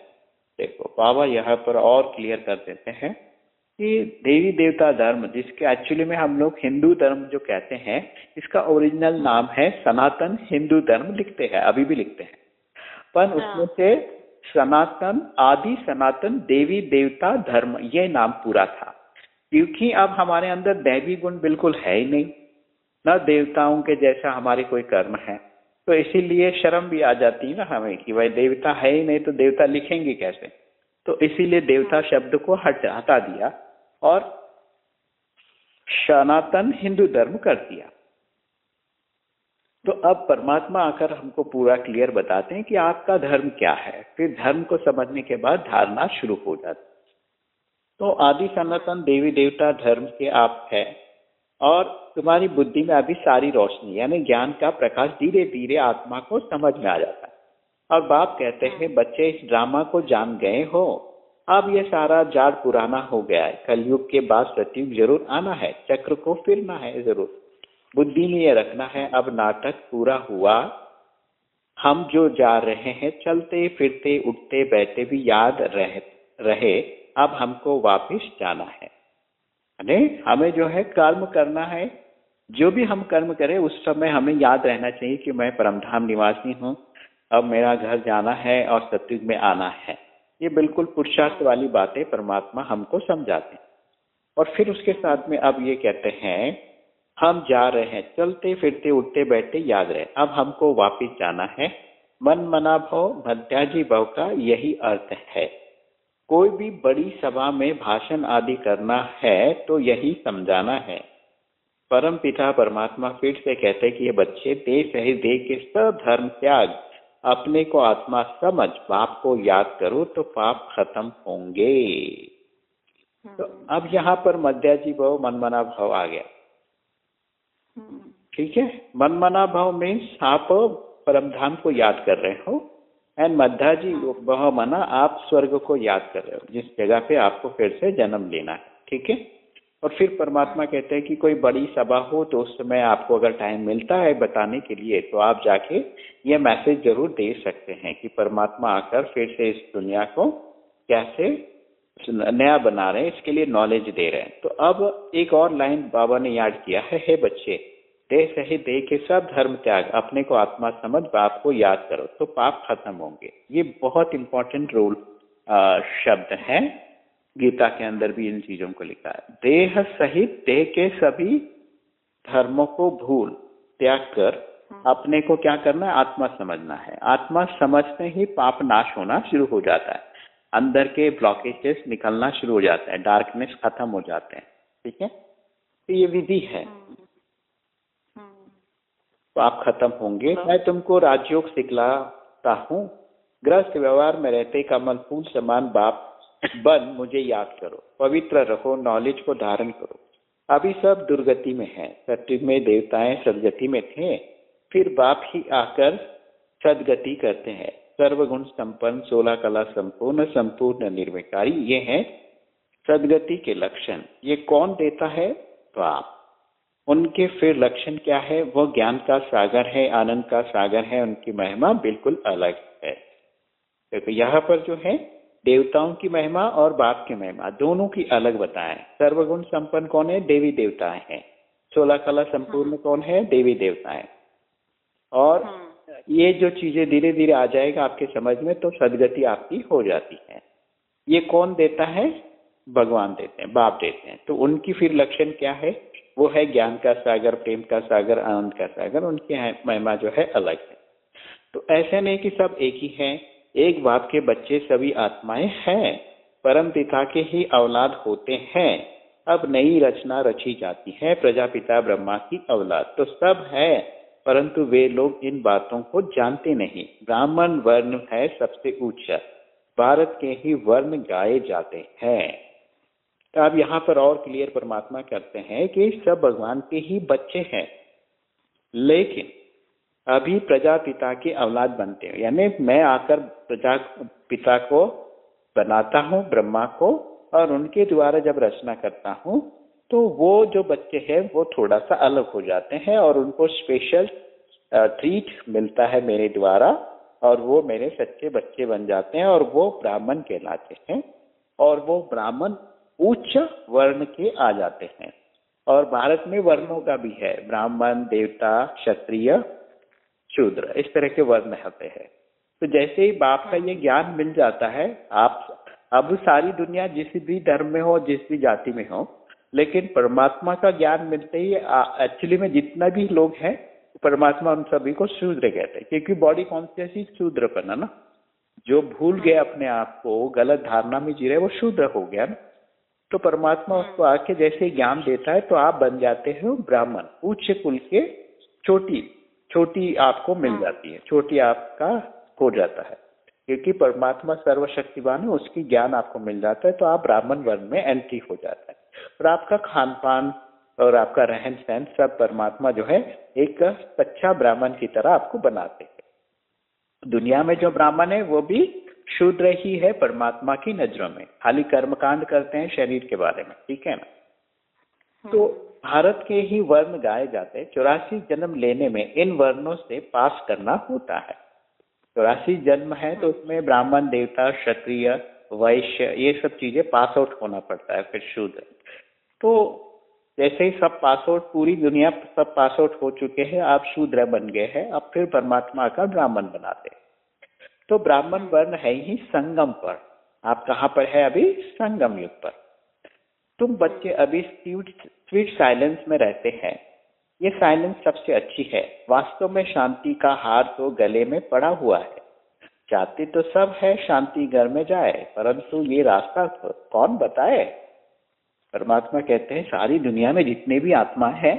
देखो, बाबा यहाँ पर और क्लियर कर देते हैं। कि देवी देवता धर्म जिसके एक्चुअली में हम लोग हिंदू धर्म जो कहते हैं इसका ओरिजिनल नाम है सनातन हिंदू धर्म लिखते हैं अभी भी लिखते हैं। पर हाँ। उसमें से सनातन आदि सनातन देवी देवता धर्म ये नाम पूरा था। क्योंकि अब हमारे अंदर दैवी गुण बिल्कुल है ही नहीं। न देवताओं के जैसा हमारे कोई कर्म है। तो इसीलिए शर्म भी आ जाती है ना हमें कि भाई देवता है ही नहीं तो देवता लिखेंगे कैसे? तो इसीलिए देवता हाँ। शब्द को हट हटा दिया। और सनातन हिंदू धर्म कर दिया। तो अब परमात्मा आकर हमको पूरा क्लियर बताते हैं कि आपका धर्म क्या है। फिर धर्म को समझने के बाद धारणा शुरू हो जाती तो आदि सनातन देवी देवता धर्म के आप है और तुम्हारी बुद्धि में अभी सारी रोशनी, यानी ज्ञान का प्रकाश धीरे धीरे आत्मा को समझ में आ जाता है। और बाप कहते हैं, बच्चे इस ड्रामा को जान गए हो अब यह सारा जाड़ पुराना हो गया है। कलयुग के बाद सतयुग ज़रूर आना है, चक्र को फिरना है ज़रूर। बुद्धि में यह रखना है, अब नाटक पूरा हुआ। हम जो जा रहे हैं, चलते, फिरते, उठते, बैठते भी याद रहे रहे, अब हमको वापस जाना है। अरे हमें जो है कर्म करना है। जो भी हम कर्म करें, उस समय हमें याद रहना चाहिए कि मैं परमधाम निवासी हूँ, अब मेरा घर जाना है और सतयुग में आना है। ये बिल्कुल पुरुषार्थ वाली बातें परमात्मा हमको समझाते हैं। और फिर उसके साथ में अब ये कहते हैं, हम जा रहे हैं, चलते, फिरते, उठते, बैठते, याद रहे। अब हमको वापिस जाना है। मन मना भव मध्याजी भव का यही अर्थ है। कोई भी बड़ी सभा में भाषण आदि करना है तो यही समझाना है। परम पिता परमात्मा फिर से कहते कि ये बच्चे देश सहित दे के सब धर्म त्याग अपने को आत्मा समझ पाप को याद करो तो पाप खत्म होंगे। तो अब यहाँ पर मध्याजी भाव मनमना भाव आ गया। ठीक है? मनमना भाव मीन्स आप परमधाम को याद कर रहे हो। एंड मध्याजी भाव मना आप स्वर्ग को याद कर रहे हो जिस जगह पे आपको फिर से जन्म लेना है। ठीक है? और फिर परमात्मा कहते हैं कि कोई बड़ी सभा हो तो उस समय आपको अगर टाइम मिलता है बताने के लिए तो आप जाके ये मैसेज ज़रूर दे सकते हैं कि परमात्मा आकर फिर से इस दुनिया को कैसे नया बना रहे हैं, इसके लिए नॉलेज दे रहे हैं। तो अब एक और लाइन बाबा ने याद किया है, हे बच्चे, देह सही देह के सब धर्म त्याग, अपने को आत्मा समझ बाप को याद करो। तो पाप खत्म होंगे। ये बहुत इंपॉर्टेंट रूल शब्द है। गीता के अंदर भी इन चीज़ों को लिखा है। देह सहित देह के सभी धर्मों को भूल त्याग कर हाँ। अपने को क्या करना है? आत्मा समझना है। आत्मा समझते ही पाप नाश होना शुरू हो जाता है। अंदर के ब्लॉकेजेस निकलना शुरू हो जाते हैं। डार्कनेस खत्म हो जाते हैं। ठीक है? तो ये विधि है। हाँ। हाँ। तो आप खत्म होंगे। मैं तुमको राजयोग सिखलाता हूँ। ग्रस्त व्यवहार में रहते कमल फूल समान बाप बन, मुझे याद करो। पवित्र रहो नॉलेज को धारण करो। अभी सब दुर्गति में है। सत्युग में देवताएँ सदगति में थे। फिर बाप ही आकर सदगति करते हैं। सर्वगुण संपन्न, सोलह कला संपूर्ण संपूर्ण निर्विकारी, ये है सदगति के लक्षण। ये कौन देता है? बाप। उनके फिर लक्षण क्या है? वो ज्ञान का सागर है, आनंद का सागर है, उनकी महिमा बिल्कुल अलग है। तो यहाँ पर जो है देवताओं की महिमा और बाप की महिमा दोनों की अलग बताएँ। सर्वगुण संपन्न कौन है? देवी देवताएँ हैं। सोलह कला संपूर्ण हाँ। कौन है? देवी देवताएँ। और हाँ। ये जो चीज़ें धीरे धीरे आ जाएगा आपके समझ में तो सदगति आपकी हो जाती है। ये कौन देता है? भगवान देते हैं बाप देते हैं। तो उनकी फिर लक्षण क्या है? वो है ज्ञान का सागर प्रेम का सागर आनंद का सागर उनकी महिमा जो है अलग है। तो ऐसे नहीं कि सब एक ही है एक बाप के बच्चे सभी आत्माएँ हैं, परम पिता के ही औलाद होते हैं। अब नई रचना रची जाती है, प्रजापिता ब्रह्मा की औलाद। तो सब है, परंतु वे लोग इन बातों को जानते नहीं। ब्राह्मण वर्ण है सबसे ऊँचा, भारत के ही वर्ण गाए जाते हैं। तो अब यहाँ पर और क्लियर परमात्मा करते हैं कि सब भगवान के ही बच्चे हैं। लेकिन अभी प्रजापिता के अवलाद बनते हैं। यानी मैं आकर प्रजा, पिता को बनाता हूँ, ब्रह्मा को, और उनके द्वारा जब रचना करता हूँ तो वो जो बच्चे हैं, वो थोड़ा सा अलग हो जाते हैं और उनको स्पेशल ट्रीट मिलता है मेरे द्वारा और वो मेरे सच्चे बच्चे बन जाते हैं और वो ब्राह्मण कहलाते हैं और वो ब्राह्मण उच्च वर्ण के आ जाते हैं। और भारत में वर्णों का भी है। ब्राह्मण, देवता, क्षत्रिय शूद्र, इस तरह के वर्ण होते हैं। तो जैसे ही बाप का ये ज्ञान मिल जाता है, आप अब सारी दुनिया जिस भी धर्म में हो, जिस भी जाति में हो, लेकिन परमात्मा का ज्ञान मिलते ही एक्चुअली में जितना भी लोग हैं, परमात्मा उन सभी को शूद्र कहते हैं। क्योंकि बॉडी कॉन्सियस ही शूद्र पना ना। जो भूल गए अपने आप को, गलत धारणा में जी रहे, वो शूद्र हो गया ना। तो परमात्मा उसको आके जैसे ज्ञान देता है तो आप बन जाते हो ब्राह्मण उच्च कुल के चोटी। छोटी आपको मिल हाँ। जाती है छोटी आपका हो जाता है। क्योंकि परमात्मा सर्वशक्तिवान है उसकी ज्ञान आपको मिल जाता है तो आप ब्राह्मण वर्ण में एंट्री हो जाता है। और आपका खान पान और आपका रहन सहन सब परमात्मा जो है एक अच्छा ब्राह्मण की तरह आपको बनाते हैं। दुनिया में जो ब्राह्मण है वो भी शूद्र ही है परमात्मा की नज़रों में। खाली कर्मकांड करते हैं शरीर के बारे में ठीक है ना? तो भारत के ही वर्ण गाए जाते हैं। चौरासी जन्म लेने में इन वर्णों से पास करना होता है। चौरासी जन्म है तो उसमें ब्राह्मण देवता क्षत्रिय वैश्य ये सब चीज़ें पास आउट होना पड़ता है फिर शूद्र। तो जैसे ही सब पास आउट पूरी दुनिया सब पास आउट हो चुके हैं आप शूद्र बन गए हैं अब फिर परमात्मा का ब्राह्मण बनाते तो ब्राह्मण वर्ण है ही संगम पर। आप कहाँ पर है अभी? संगम युग पर। तुम बच्चे अभी स्वीट साइलेंस में रहते हैं। ये साइलेंस सबसे अच्छी है। वास्तव में शांति का हार तो गले में पड़ा हुआ है। चाहते तो सब है, शांति घर में जाए, परंतु ये रास्ता तो कौन बताए? परमात्मा कहते हैं, सारी दुनिया में जितने भी आत्मा है,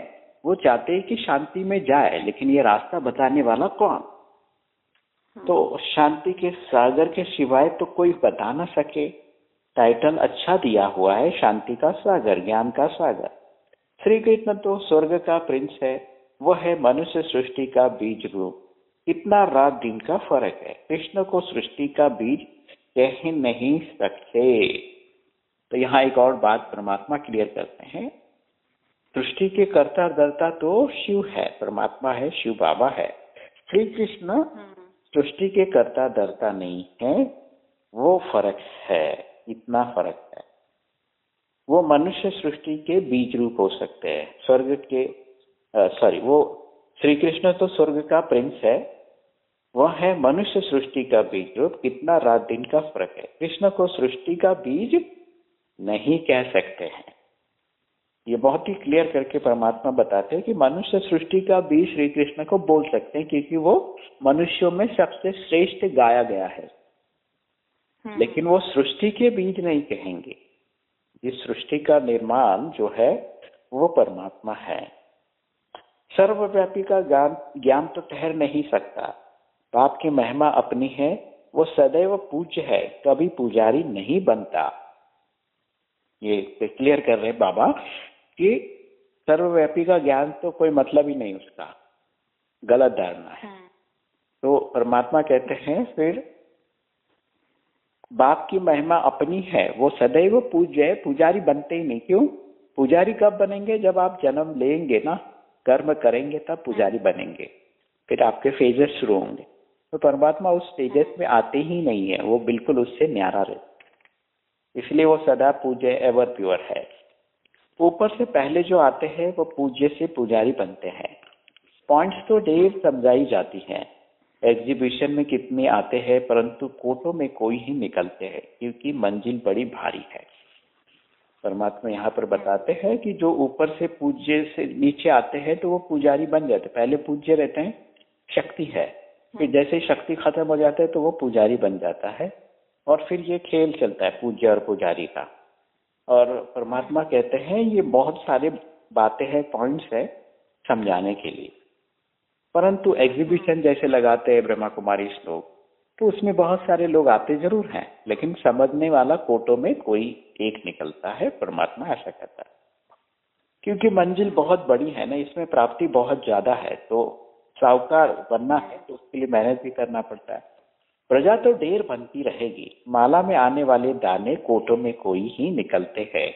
वो चाहते हैं कि शांति में जाए, लेकिन ये रास्ता बताने वाला कौन? तो शांति के सागर के सिवाय तो कोई बता ना सके। टाइटल अच्छा दिया हुआ है शांति का सागर ज्ञान का सागर। श्री कृष्ण तो स्वर्ग का प्रिंस है वह है मनुष्य सृष्टि का बीज रूप। इतना रात दिन का फ़र्क है कृष्ण को सृष्टि का बीज कह नहीं सकते। तो यहाँ एक और बात परमात्मा क्लियर करते हैं। सृष्टि के कर्ता दर्ता तो शिव है परमात्मा है शिव बाबा है। श्री कृष्ण हम्म। सृष्टि के कर्ता दर्ता नहीं है वो फ़र्क है। इतना फ़र्क है? वो मनुष्य सृष्टि के बीज रूप हो सकते हैं। स्वर्ग के सॉरी वो श्री कृष्ण तो स्वर्ग का प्रिंस है। वह है मनुष्य सृष्टि का बीज रूप। कितना रात दिन का फ़र्क है। कृष्ण को सृष्टि का बीज नहीं कह सकते हैं। ये बहुत ही क्लियर करके परमात्मा बताते हैं कि मनुष्य सृष्टि का बीज श्री कृष्ण को बोल सकते हैं, क्योंकि वो मनुष्यों में सबसे श्रेष्ठ गाया गया है। लेकिन वो सृष्टि के बीज नहीं कहेंगे। इस सृष्टि का निर्माण जो है वो परमात्मा है। सर्वव्यापी का ज्ञान ज्ञान तो ठहर नहीं सकता। बाप की महिमा अपनी है वो सदैव पूज्य है कभी पुजारी नहीं बनता। ये क्लियर कर रहे बाबा कि सर्वव्यापी का ज्ञान तो कोई मतलब ही नहीं उसका। गलत धारणा है। हम्म। तो परमात्मा कहते हैं फिर बाप की महिमा अपनी है, वो सदैव पूज्य है, पुजारी बनते ही नहीं। क्यों? पुजारी कब बनेंगे? जब आप जन्म लेंगे ना, कर्म करेंगे तब पुजारी बनेंगे। फिर आपके फेजेस शुरू होंगे। तो परमात्मा उस स्टेजेस में आते ही नहीं है, वो बिल्कुल उससे न्यारा रहते इसलिए वो सदा पूज्य एवर प्योर है। ऊपर से पहले जो आते हैं, वो पूज्य से पुजारी बनते हैं। पॉइंट्स तो ढेर समझाई जाती हैं। एग्जीबिशन में कितने आते हैं, परंतु कोटों में कोई ही निकलते हैं, क्योंकि मंजिल बड़ी भारी है। परमात्मा यहाँ पर बताते हैं कि जो ऊपर से पूज्य से नीचे आते हैं तो वो पुजारी बन जाते पहले पूज्य रहते हैं, शक्ति है। फिर जैसे शक्ति खत्म हो जाता है तो वो पुजारी बन जाता है। और फिर ये खेल चलता है, पूज्य और पुजारी का। और परमात्मा कहते हैं, ये बहुत सारे बातें हैं पॉइंट्स है, समझाने के लिए। परंतु एग्जीबिशन जैसे लगाते हैं ब्रह्मा कुमारी श्लोक तो उसमें बहुत सारे लोग आते ज़रूर हैं, लेकिन समझने वाला कोटो में कोई एक निकलता है, परमात्मा ऐसा कहता है। क्योंकि मंजिल बहुत बड़ी है ना, इसमें प्राप्ति बहुत ज़्यादा है तो साहूकार बनना है तो उसके लिए मेहनत भी करना पड़ता है। प्रजा तो ढेर बनती रहेगी, माला में आने वाले दाने कोटों में कोई ही निकलते हैं।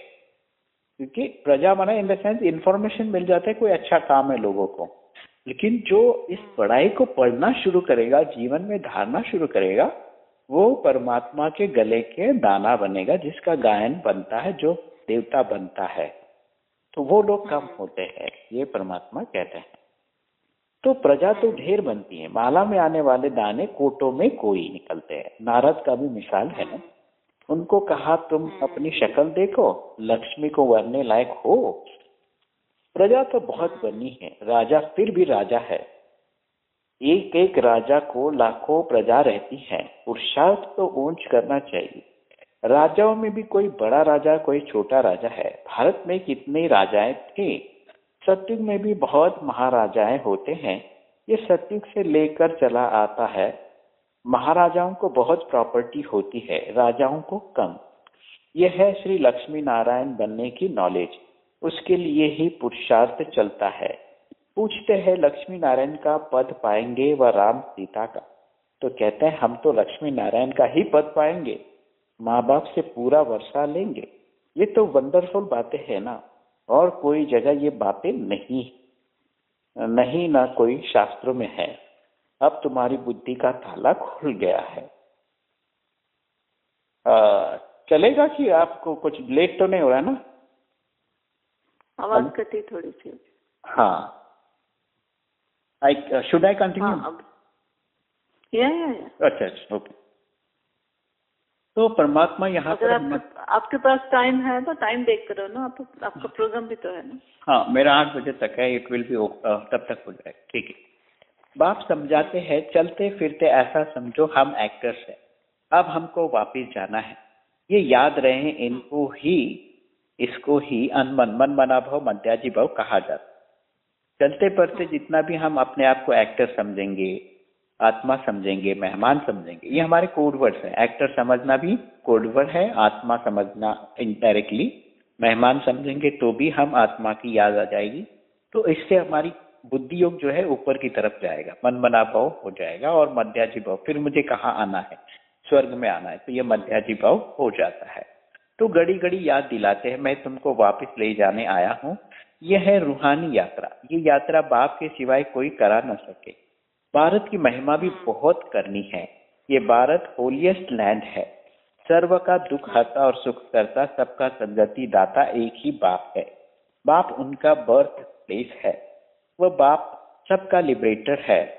क्योंकि प्रजा बना इन द सेंस इंफॉर्मेशन मिल जाता है, कोई अच्छा काम है लोगों को। लेकिन जो इस पढ़ाई को पढ़ना शुरू करेगा जीवन में धारना शुरू करेगा वो परमात्मा के गले के दाना बनेगा जिसका गायन बनता है जो देवता बनता है। तो वो लोग कम होते हैं ये परमात्मा कहते हैं। तो प्रजा तो ढेर बनती है माला में आने वाले दाने कोटों में कोई निकलते हैं। नारद का भी मिसाल है ना? उनको कहा तुम अपनी शक्ल देखो लक्ष्मी को वरने लायक हो प्रजा तो बहुत बनी है, राजा फिर भी राजा है। एक एक राजा को लाखों प्रजा रहती है पुरुषार्थ तो ऊंच करना चाहिए। राजाओं में भी कोई बड़ा राजा, कोई छोटा राजा है। भारत में कितने राजाएँ थे? सत्युग में भी बहुत महाराजाएँ होते हैं। ये सत्युग से लेकर चला आता है। महाराजाओं को बहुत प्रॉपर्टी होती है, राजाओं को कम। यह है श्री लक्ष्मी नारायण बनने की नॉलेज उसके लिए ही पुरुषार्थ चलता है। पूछते हैं लक्ष्मी नारायण का पद पाएँगे व राम सीता का? तो कहते हैं हम तो लक्ष्मी नारायण का ही पद पाएँगे। माँ बाप से पूरा वर्षा लेंगे। ये तो वंडरफुल बातें है ना। और कोई जगह ये बातें नहीं नहीं ना कोई शास्त्रों में है। अब तुम्हारी बुद्धि का ताला खुल गया है। आ, चलेगा कि आपको कुछ लेट तो नहीं हो रहा ना? आवाज़ कटी थोड़ी सी। हाँ। आई शुड आई कंटिन्यू या या या अच्छा अच्छा ओके तो परमात्मा यहाँ पर आपके आपके पास टाइम है तो टाइम देख करो ना आप आपका प्रोग्राम भी तो है ना। हाँ मेरा आठ बजे तक है इट विल बी तब तक हो जाए ठीक है। बाप समझाते हैं चलते फिरते ऐसा समझो हम एक्टर्स हैं। अब हमको वापिस जाना है। ये याद रहे इनको ही इसको ही अनमन, मन मना भाव, मध्याजी भाव कहा जाता चलते पड़ते जितना भी हम अपने आप को एक्टर समझेंगे, आत्मा समझेंगे, मेहमान समझेंगे, ये हमारे कोड वर्ड्स है। एक्टर समझना भी कोड वर्ड है, आत्मा समझना इनडायरेक्टली मेहमान समझेंगे तो भी हम आत्मा की याद आ जाएगी। तो इससे हमारी बुद्धि योग जो है ऊपर की तरफ़ जाएगा, मन बना भाव हो जाएगा और मध्याजी भाव, फिर मुझे कहाँ आना है? स्वर्ग में आना है तो ये मध्याजी भाव हो जाता है। तो घड़ी घड़ी याद दिलाते हैं, मैं तुमको वापस ले जाने आया हूँ। यह है रूहानी यात्रा। ये यात्रा बाप के सिवाय कोई करा न सके। भारत की महिमा भी बहुत करनी है। ये भारत होलिएस्ट लैंड है। सर्व का दुख, हरता और सुख करता सबका संगति दाता एक ही बाप है। बाप उनका बर्थ प्लेस है। वह बाप सबका लिबरेटर है।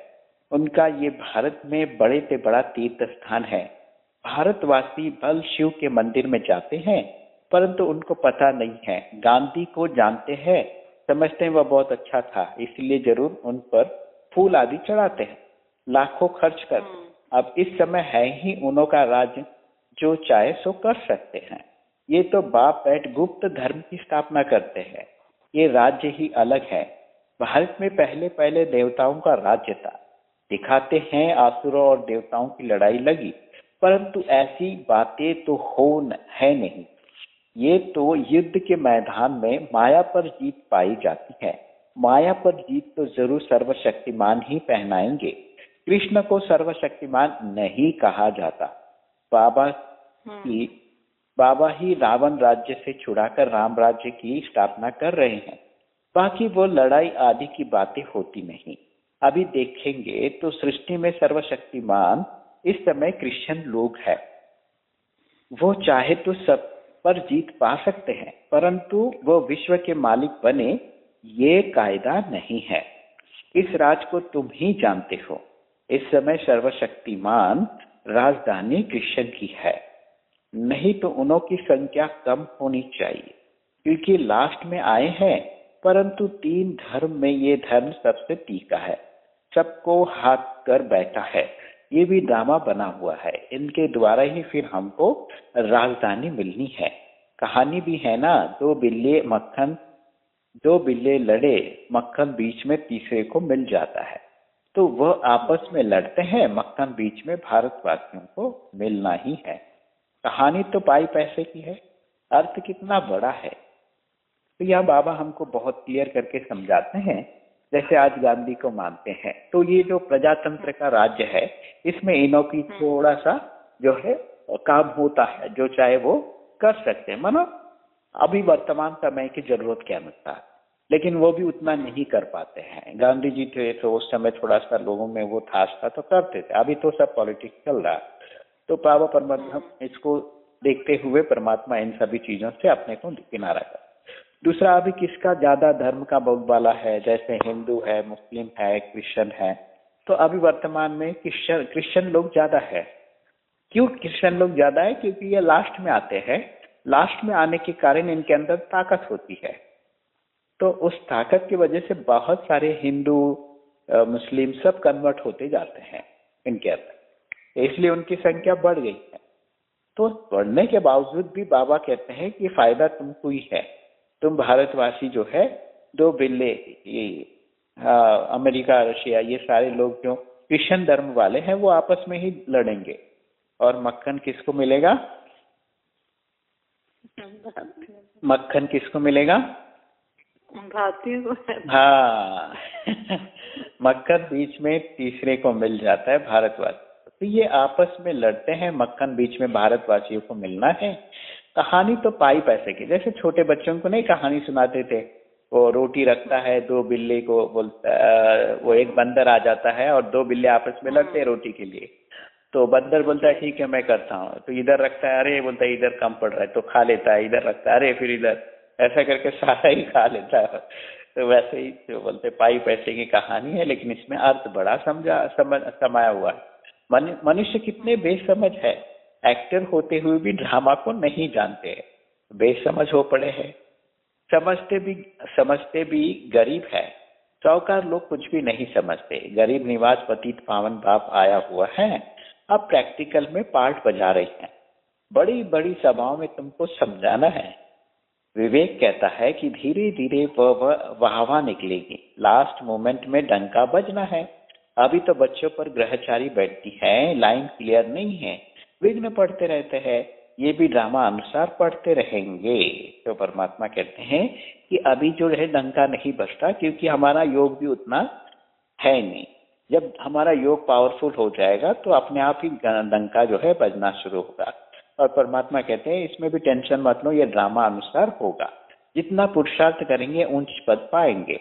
उनका ये भारत में बड़े से बड़ा तीर्थ स्थान है। भारतवासी बल शिव के मंदिर में जाते हैं परंतु उनको पता नहीं है। गांधी को जानते हैं समझते हैं वह बहुत अच्छा था इसलिए ज़रूर उन पर फूल आदि चढ़ाते हैं। लाखों खर्च कर। हम्म। अब इस समय है ही उन्हों का राज्य जो चाहे सो कर सकते हैं। ये तो बाप बैठ गुप्त धर्म की स्थापना करते हैं। ये राज्य ही अलग है। भारत में पहले पहले देवताओं का राज्य था। दिखाते हैं आसुरों और देवताओं की लड़ाई लगी। परंतु ऐसी बातें तो हो न, है नहीं। ये तो युद्ध के मैदान में माया पर जीत पाई जाती है। माया पर जीत तो ज़रूर सर्वशक्तिमान ही पहनाएँगे। कृष्ण को सर्वशक्तिमान नहीं कहा जाता। बाबा हम्म। की बाबा ही रावण राज्य से छुड़ाकर राम राज्य की स्थापना कर रहे हैं। बाकी वो लड़ाई आदि की बातें होती नहीं। अभी देखेंगे तो सृष्टि में सर्वशक्तिमान इस समय क्रिश्चियन लोग हैं। वो चाहे तो सब पर जीत पा सकते हैं, परंतु वो विश्व के मालिक बने, ये कायदा नहीं है। इस राज को तुम ही जानते हो। इस समय सर्वशक्तिमान राजधानी क्रिश्चियन की है। नहीं तो उनों की संख्या कम होनी चाहिए, क्योंकि लास्ट में आए हैं, परंतु तीन धर्म में ये धर्म सबसे तीखा है। सबको हाथ कर बैठा है। ये भी ड्रामा बना हुआ है। इनके द्वारा ही फिर हमको राजधानी मिलनी है। कहानी भी है ना, दो बिल्ले मक्खन, दो बिल्ले लड़े, मक्खन बीच में तीसरे को मिल जाता है। तो वह आपस में लड़ते हैं, मक्खन बीच में भारतवासियों को मिलना ही है। कहानी तो पाई पैसे की है, अर्थ कितना बड़ा है। तो यह बाबा हमको बहुत क्लियर करके समझाते हैं जैसे आज गांधी को मानते हैं। तो ये जो प्रजातंत्र का राज्य है इसमें इनों की हम्म। थोड़ा सा जो है काम होता है जो चाहे वो कर सकते हैं। मानो अभी वर्तमान समय की ज़रूरत के अनुसार। लेकिन वो भी उतना नहीं कर पाते हैं। गांधी जी थे तो उस समय थोड़ा सा लोगों में वो था तो करते थे। अभी तो सब पॉलिटिक्स चल रहा तो पावा परमात्मा इसको देखते हुए परमात्मा इन सभी चीज़ों से अपने को किनारा कर दूसरा, अभी किसका ज़्यादा धर्म का बोलबाला है? जैसे हिंदू है, मुस्लिम है, क्रिश्चियन है। तो अभी वर्तमान में क्रिश्चियन क्रिश्चियन लोग ज़्यादा है। क्यों क्रिश्चियन लोग ज़्यादा है? क्योंकि ये लास्ट में आते हैं। लास्ट में आने के कारण इनके अंदर ताकत होती है। तो उस ताकत की वजह से बहुत सारे हिंदू मुस्लिम सब कन्वर्ट होते जाते हैं इनके अंदर। इसलिए उनकी संख्या बढ़ गई है। तो बढ़ने के बावजूद भी बाबा कहते हैं कि फ़ायदा तुमको ही है। तुम भारतवासी जो है दो बिल्ले ये अमेरिका रशिया ये सारे लोग जो क्रिश्चियन धर्म वाले हैं वो आपस में ही लड़ेंगे। और मक्खन किसको मिलेगा? मक्खन किसको मिलेगा? भारतीय हाँ। मक्खन बीच में तीसरे को मिल जाता है भारतवासी। तो ये आपस में लड़ते हैं मक्खन बीच में भारतवासियों को मिलना है। कहानी तो पाई पैसे की। जैसे छोटे बच्चों को नहीं कहानी सुनाते थे, वो रोटी रखता है, दो बिल्ली को बोलता वो एक बंदर आ जाता है और दो बिल्ले आपस में लड़ते हैं रोटी के लिए। तो बंदर बोलता है, ठीक है, मैं करता हूँ। तो इधर रखता है, अरे, बोलता है, इधर कम पड़ रहा है। तो खा लेता है, इधर रखता है, अरे, फिर इधर। ऐसा करके सारा ही खा लेता है। तो वैसे ही जो बोलते पाई पैसे की कहानी है, लेकिन इसमें अर्थ बड़ा समझा, समझ, समाया हुआ है। मनुष्य कितने बेसमझ है। एक्टर होते हुए भी ड्रामा को नहीं जानते बेसमझ हो पड़े हैं। समझते भी समझते भी गरीब है। चौकार लोग कुछ भी नहीं समझते। गरीब निवास पतित पावन बाप आया हुआ है। अब प्रैक्टिकल में पार्ट बजा रही है। बड़ी बड़ी सभाओं में तुमको समझाना है। विवेक कहता है कि धीरे धीरे वह, वाहवा निकलेगी। लास्ट मोमेंट में डंका बजना है। अभी तो बच्चों पर ग्रहचारी बैठती है। लाइन क्लियर नहीं है। विघ्न पढ़ते रहते हैं ये भी ड्रामा अनुसार पढ़ते रहेंगे। तो परमात्मा कहते हैं कि अभी जो है डंका नहीं बसता क्योंकि हमारा योग भी उतना है नहीं। जब हमारा योग पावरफुल हो जाएगा तो अपने आप ही डंका जो है बजना शुरू होगा। और परमात्मा कहते हैं इसमें भी टेंशन मत लो ये ड्रामा अनुसार होगा। जितना पुरुषार्थ करेंगे ऊंच पद पाएँगे।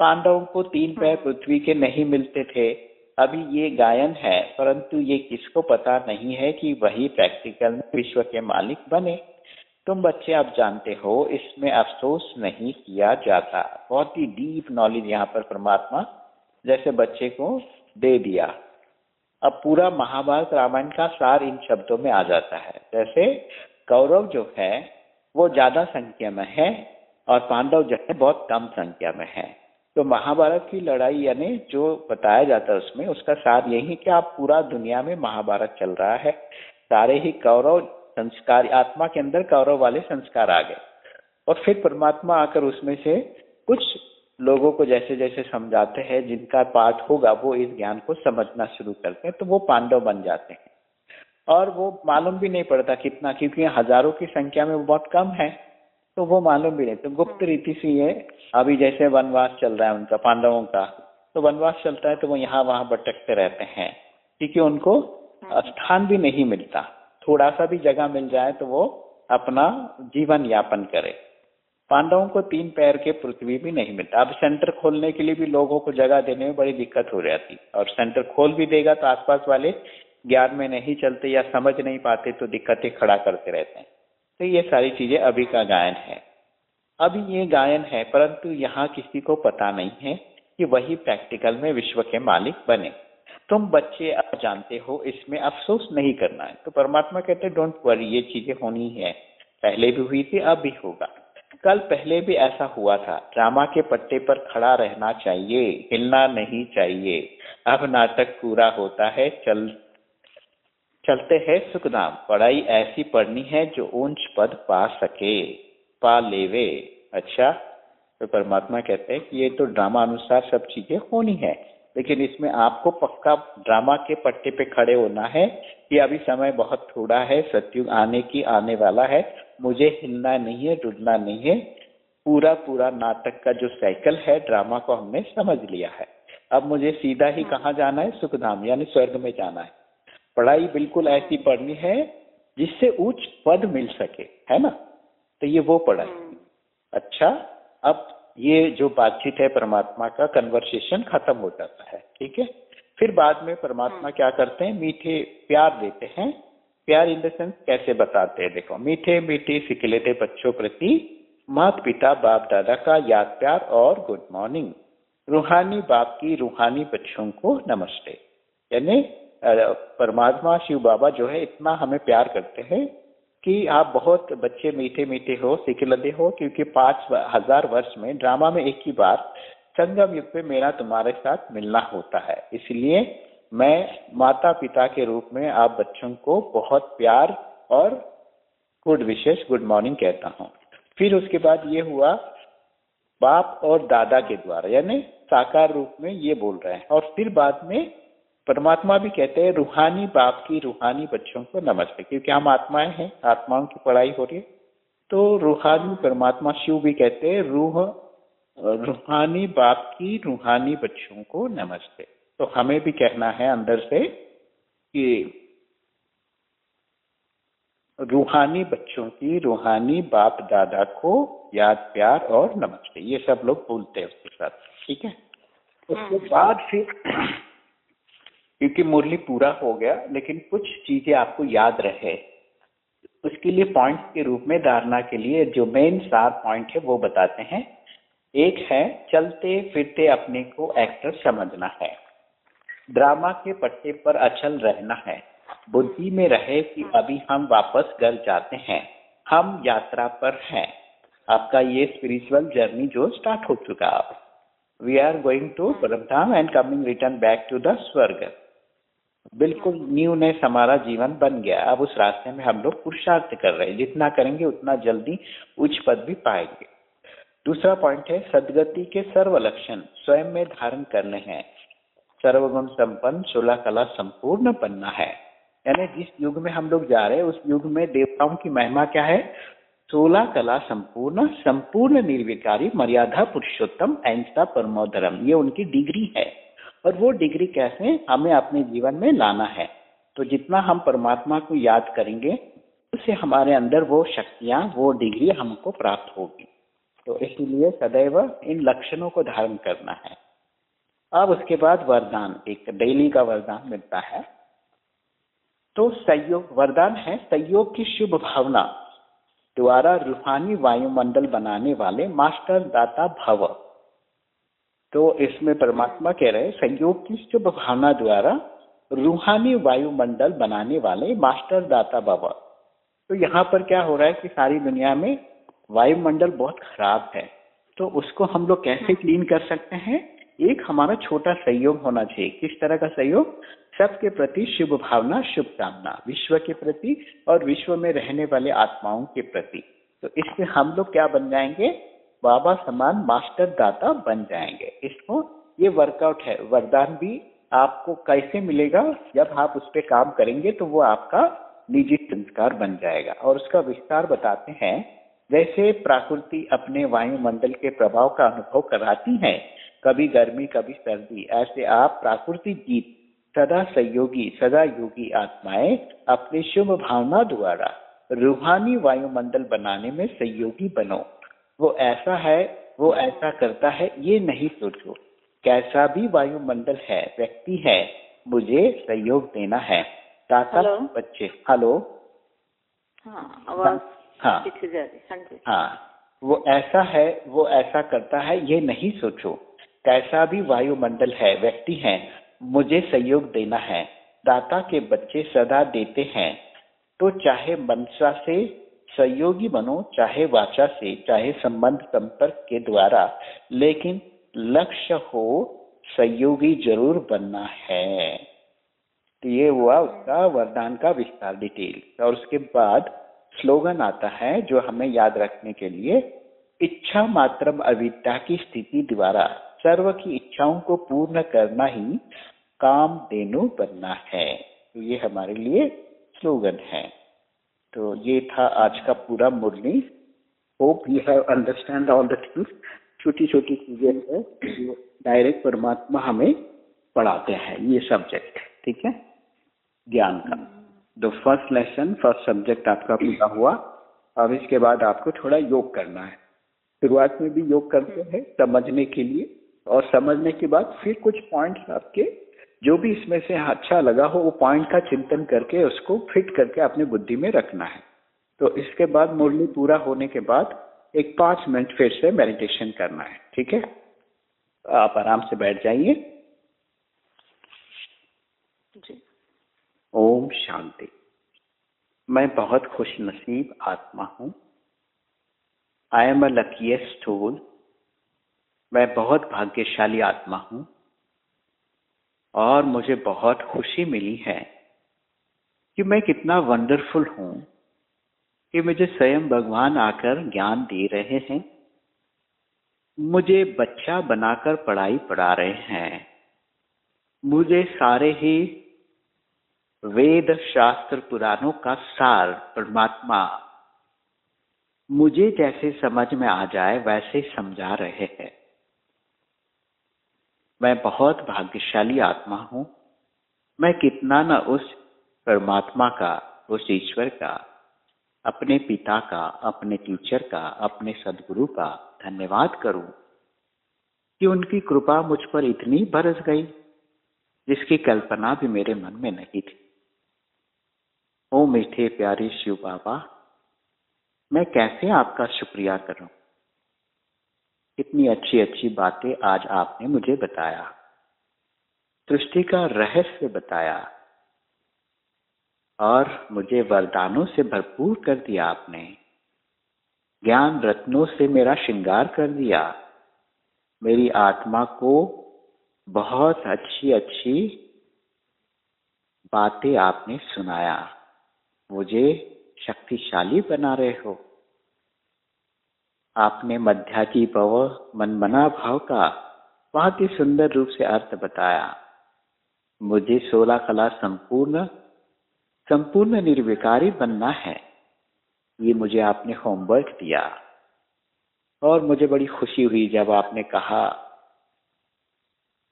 पांडवों को तीन पैर पृथ्वी के नहीं मिलते थे। अभी ये गायन है, परंतु ये किसको पता नहीं है कि वही प्रैक्टिकल में विश्व के मालिक बने। तुम बच्चे आप जानते हो, इसमें अफसोस नहीं किया जाता। बहुत ही डीप नॉलेज यहाँ पर परमात्मा जैसे बच्चे को दे दिया। अब पूरा महाभारत रामायण का सार इन शब्दों में आ जाता है। जैसे कौरव जो है, वो ज़्यादा संख्या में है और पांडव जो है, बहुत कम संख्या में है। तो महाभारत की लड़ाई यानी जो बताया जाता है उसमें, उसका सार यही कि आप पूरा दुनिया में महाभारत चल रहा है। सारे ही कौरव संस्कार, आत्मा के अंदर कौरव वाले संस्कार आ गए। और फिर परमात्मा आकर उसमें से कुछ लोगों को जैसे जैसे समझाते हैं, जिनका पाठ होगा वो इस ज्ञान को समझना शुरू करते हैं तो वो पांडव बन जाते हैं। और वो मालूम भी नहीं पड़ता कितना, क्योंकि हज़ारों की संख्या में वो बहुत कम है। तो वो मालूम भी नहीं। तो गुप्त हाँ। रीति से ये अभी जैसे वनवास चल रहा है उनका पांडवों का तो वनवास चलता है तो वो यहाँ वहाँ भटकते रहते हैं। क्योंकि उनको हाँ। स्थान भी नहीं मिलता। थोड़ा सा भी जगह मिल जाए तो वो अपना जीवन यापन करे। पांडवों को तीन पैर के पृथ्वी भी नहीं मिलता। अब सेंटर खोलने के लिए भी लोगों को जगह देने में बड़ी दिक्कत हो जाती। और सेंटर खोल भी देगा तो आसपास वाले ज्ञान में नहीं चलते या समझ नहीं पाते तो दिक्कतें खड़ा करते रहते हैं। तो ये सारी चीज़ें अभी का गायन है। अभी ये गायन है, परंतु यहाँ किसी को पता नहीं है कि वही प्रैक्टिकल में विश्व के मालिक बने। तुम बच्चे अब जानते हो, इसमें अफसोस नहीं करना है। तो परमात्मा कहते डोंट वरी ये चीज़ें होनी है। पहले भी हुई थी, अब भी होगा। कल पहले भी ऐसा हुआ था। ड्रामा के पट्टे पर खड़ा रहना चाहिए, हिलना नहीं चाहिए। अब नाटक पूरा होता है चल चलते हैं सुखधाम पढ़ाई ऐसी पढ़नी है जो ऊंच पद पा सके। पा लेवे। अच्छा तो परमात्मा कहते हैं कि ये तो ड्रामा अनुसार सब चीज़ें होनी है। लेकिन इसमें आपको पक्का ड्रामा के पट्टे पे खड़े होना है कि अभी समय बहुत थोड़ा है सत्युग आने की आने वाला है। मुझे हिलना नहीं है डुलना नहीं है। पूरा पूरा नाटक का जो साइकिल है ड्रामा को हमने समझ लिया है। अब मुझे सीधा ही। कहाँ जाना है? सुखधाम यानी स्वर्ग में जाना है। पढ़ाई बिल्कुल ऐसी पढ़नी है जिससे उच्च पद मिल सके है ना? तो ये वो पढ़ाई। हम्म। अच्छा अब ये जो बातचीत है परमात्मा का कन्वर्सेशन खत्म हो जाता है ठीक है? फिर बाद में परमात्मा हम्म। क्या करते हैं? मीठे प्यार देते हैं। प्यार इन द सेंस कैसे बताते हैं? देखो मीठे मीठे सिकलेते बच्चों प्रति माता पिता बाप दादा का याद प्यार और गुड मॉर्निंग रूहानी बाप की रूहानी बच्चों को नमस्ते। यानी परमात्मा शिव बाबा जो है, इतना हमें प्यार करते हैं कि आप बहुत बच्चे मीठे मीठे हो सिखलदे हो, क्योंकि पाँच हज़ार वर्ष में ड्रामा में एक ही बार संगम युग पे मेरा तुम्हारे साथ मिलना होता है। इसलिए मैं माता पिता के रूप में आप बच्चों को बहुत प्यार और गुड विशेष गुड मॉर्निंग कहता हूँ। फिर उसके बाद ये हुआ बाप और दादा के द्वारा, यानी साकार रूप में ये बोल रहे हैं। और फिर बाद में परमात्मा भी कहते हैं रूहानी बाप की रूहानी बच्चों को नमस्ते क्योंकि हम आत्माएँ हैं आत्माओं की पढ़ाई हो रही है। तो रूहानी परमात्मा शिव भी कहते हैं रूह रूहानी बाप की रूहानी बच्चों को नमस्ते। तो हमें भी कहना है अंदर से कि रूहानी बच्चों की रूहानी बाप दादा को याद प्यार और नमस्ते ये सब लोग बोलते हैं उसके साथ ठीक है? उसके हम्म। बाद फिर क्योंकि मुरली पूरा हो गया, लेकिन कुछ चीज़ें आपको याद रहे। उसके लिए पॉइंट के रूप में धारणा के लिए जो मेन सार पॉइंट है, वो बताते हैं। एक है, चलते फिरते अपने को एक्टर समझना है। ड्रामा के पट्टे पर अचल रहना है। बुद्धि में रहे कि अभी हम वापस घर जाते हैं। हम यात्रा पर हैं। आपका ये स्पिरिचुअल जर्नी जो स्टार्ट हो चुका। अब we are going to Paramdham and coming return back to the swarg बिल्कुल न्यूनेस हमारा जीवन बन गया। अब उस रास्ते में हम लोग पुरुषार्थ कर रहे हैं। जितना करेंगे, उतना जल्दी उच्च पद भी पाएँगे। दूसरा पॉइंट है, सदगति के सर्व लक्षण स्वयं में धारण करने हैं। सर्वगुण संपन्न सोलह कला संपूर्ण बनना है। यानी जिस युग में हम लोग जा रहे हैं, उस युग में देवताओं की महिमा क्या है? सोलह कला संपूर्ण संपूर्ण निर्विकारी मर्यादा पुरुषोत्तम, अहिंसा परमोधरम ये उनकी डिग्री है। और वो डिग्री कैसे हमें अपने जीवन में लाना है। तो जितना हम परमात्मा को याद करेंगे, उससे हमारे अंदर वो शक्तियाँ, वो डिग्री हमको प्राप्त होगी। तो इसलिए सदैव इन लक्षणों को धारण करना है। अब उसके बाद वरदान, एक डेली का वरदान मिलता है। तो सहयोग वरदान है सहयोग की शुभ भावना, द्वारा रूहानी वायुमंडल बनाने वाले मास्टर दाता भव। तो इसमें परमात्मा कह रहे हैं संयोग की शुभ भावना द्वारा रूहानी वायुमंडल बनाने वाले मास्टर दाता बाबा। तो यहाँ पर क्या हो रहा है कि सारी दुनिया में वायुमंडल बहुत खराब है। तो उसको हम लोग कैसे क्लीन हाँ। कर सकते हैं? एक हमारा छोटा सहयोग होना चाहिए। किस तरह का सहयोग सबके प्रति शुभ भावना शुभकामना विश्व के प्रति और विश्व में रहने वाले आत्माओं के प्रति। तो इससे हम लोग क्या बन जाएँगे? बाबा समान मास्टर दाता बन जाएँगे। इसको ये वर्कआउट है। वरदान भी आपको कैसे मिलेगा? जब आप उस पर काम करेंगे तो वो आपका निजी संस्कार बन जाएगा। और उसका विस्तार बताते हैं। जैसे प्रकृति अपने वायुमंडल के प्रभाव का अनुभव कराती है, कभी गर्मी, कभी सर्दी, ऐसे आप प्राकृतिक गीत सदा सहयोगी, सदा योगी आत्माएँ अपनी शुभ भावना द्वारा रूहानी वायुमंडल बनाने में सहयोगी बनो। वो ऐसा है वो ऐसा करता है ये नहीं सोचो। कैसा भी वायुमंडल है व्यक्ति है मुझे सहयोग देना है। ताता बच्चे हेलो। हाँ आवाज़ हाँ। हाँ। हाँ वो ऐसा है वो ऐसा करता है ये नहीं सोचो। कैसा भी वायुमंडल है व्यक्ति है मुझे सहयोग देना है। दाता के बच्चे सदा देते हैं। तो चाहे मनसा से सहयोगी बनो, चाहे वाचा से, चाहे संबंध संपर्क के द्वारा। लेकिन लक्ष्य हो, सहयोगी ज़रूर बनना है। तो ये हुआ उसका वरदान का विस्तार डिटेल। और उसके बाद स्लोगन आता है, जो हमें याद रखने के लिए, इच्छा मात्र अविद्या की स्थिति द्वारा। सर्व की इच्छाओं को पूर्ण करना ही काम देनो बनना है। तो ये हमारे लिए स्लोगन है। तो ये था आज का पूरा मुरली। Hope you have understand all the things छोटी छोटी चीज़ें है जो डायरेक्ट परमात्मा हमें पढ़ाते हैं। ये सब्जेक्ट ठीक है? ज्ञान का। The first lesson first subject आपका पूरा हुआ। अब इसके बाद आपको थोड़ा योग करना है। शुरुआत में भी योग करते हैं, समझने के लिए। और समझने के बाद फिर कुछ पॉइंट्स आपके जो भी इसमें से अच्छा लगा हो वो पॉइंट का चिंतन करके उसको फिट करके अपनी बुद्धि में रखना है। तो इसके बाद मुरली पूरा होने के बाद एक पाँच मिनट फिर से मेडिटेशन करना है ठीक है? आप आराम से बैठ जाइए। जी। ओम शांति। मैं बहुत खुश नसीब आत्मा हूँ। I am a luckiest soul मैं बहुत भाग्यशाली आत्मा हूँ। और मुझे बहुत खुशी मिली है कि मैं कितना वंडरफुल हूँ कि मुझे स्वयं भगवान आकर ज्ञान दे रहे हैं। मुझे बच्चा बनाकर पढ़ाई पढ़ा रहे हैं। मुझे सारे ही वेद शास्त्र पुराणों का सार परमात्मा मुझे जैसे समझ में आ जाए, वैसे समझा रहे हैं। मैं बहुत भाग्यशाली आत्मा हूँ। मैं कितना न उस परमात्मा का, उस ईश्वर का, अपने पिता का, अपने टीचर का, अपने सदगुरु का धन्यवाद करूँ कि उनकी कृपा मुझ पर इतनी बरस गई, जिसकी कल्पना भी मेरे मन में नहीं थी। ओ मीठे प्यारे शिव बाबा, मैं कैसे आपका शुक्रिया करूँ? इतनी अच्छी अच्छी बातें आज आपने मुझे बताया। सृष्टि का रहस्य बताया। और मुझे वरदानों से भरपूर कर दिया आपने। ज्ञान रत्नों से मेरा श्रृंगार कर दिया। मेरी आत्मा को बहुत अच्छी अच्छी बातें आपने सुनाया। मुझे शक्तिशाली बना रहे हो। आपने मध्याजी भव मनमना भाव का बहुत ही सुंदर रूप से अर्थ बताया। मुझे सोलह कला संपूर्ण संपूर्ण निर्विकारी बनना है। ये मुझे आपने होमवर्क दिया। और मुझे बड़ी खुशी हुई जब आपने कहा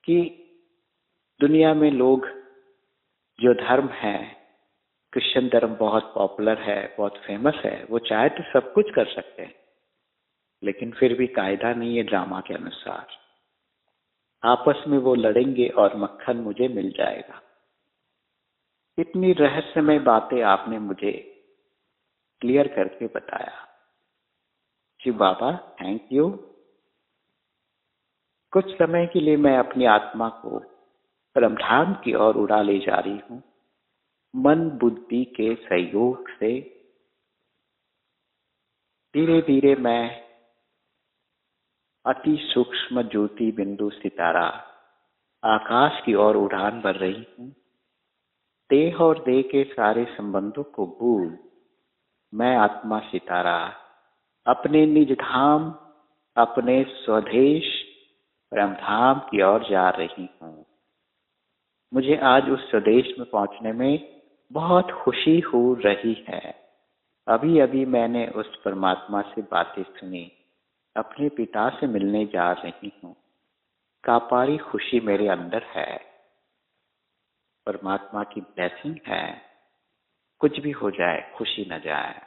कि दुनिया में लोग जो धर्म है क्रिश्चियन धर्म बहुत पॉपुलर है, बहुत फ़ेमस है, वो चाहे तो सब कुछ कर सकते हैं। लेकिन फिर भी कायदा नहीं है ड्रामा के अनुसार। आपस में वो लड़ेंगे और मक्खन मुझे मिल जाएगा। इतनी रहस्यमय बातें आपने मुझे क्लियर करके बताया। जी बाबा थैंक यू कुछ समय के लिए मैं अपनी आत्मा को परमधाम की ओर उड़ा ले जा रही हूँ। मन बुद्धि के सहयोग से। धीरे धीरे मैं अति सूक्ष्म ज्योति बिंदु सितारा। आकाश की ओर उड़ान भर रही हूँ। देह और देह के सारे संबंधों को भूल मैं आत्मा सितारा। अपने निज धाम, अपने स्वदेश परमधाम की ओर जा रही हूँ। मुझे आज उस स्वदेश में पहुँचने में बहुत खुशी हो रही है। अभी अभी मैंने उस परमात्मा से बातें सुनी। अपने पिता से मिलने जा रही हूँ। कापारी खुशी मेरे अंदर है। परमात्मा की ब्लेसिंग है। कुछ भी हो जाए, खुशी न जाए।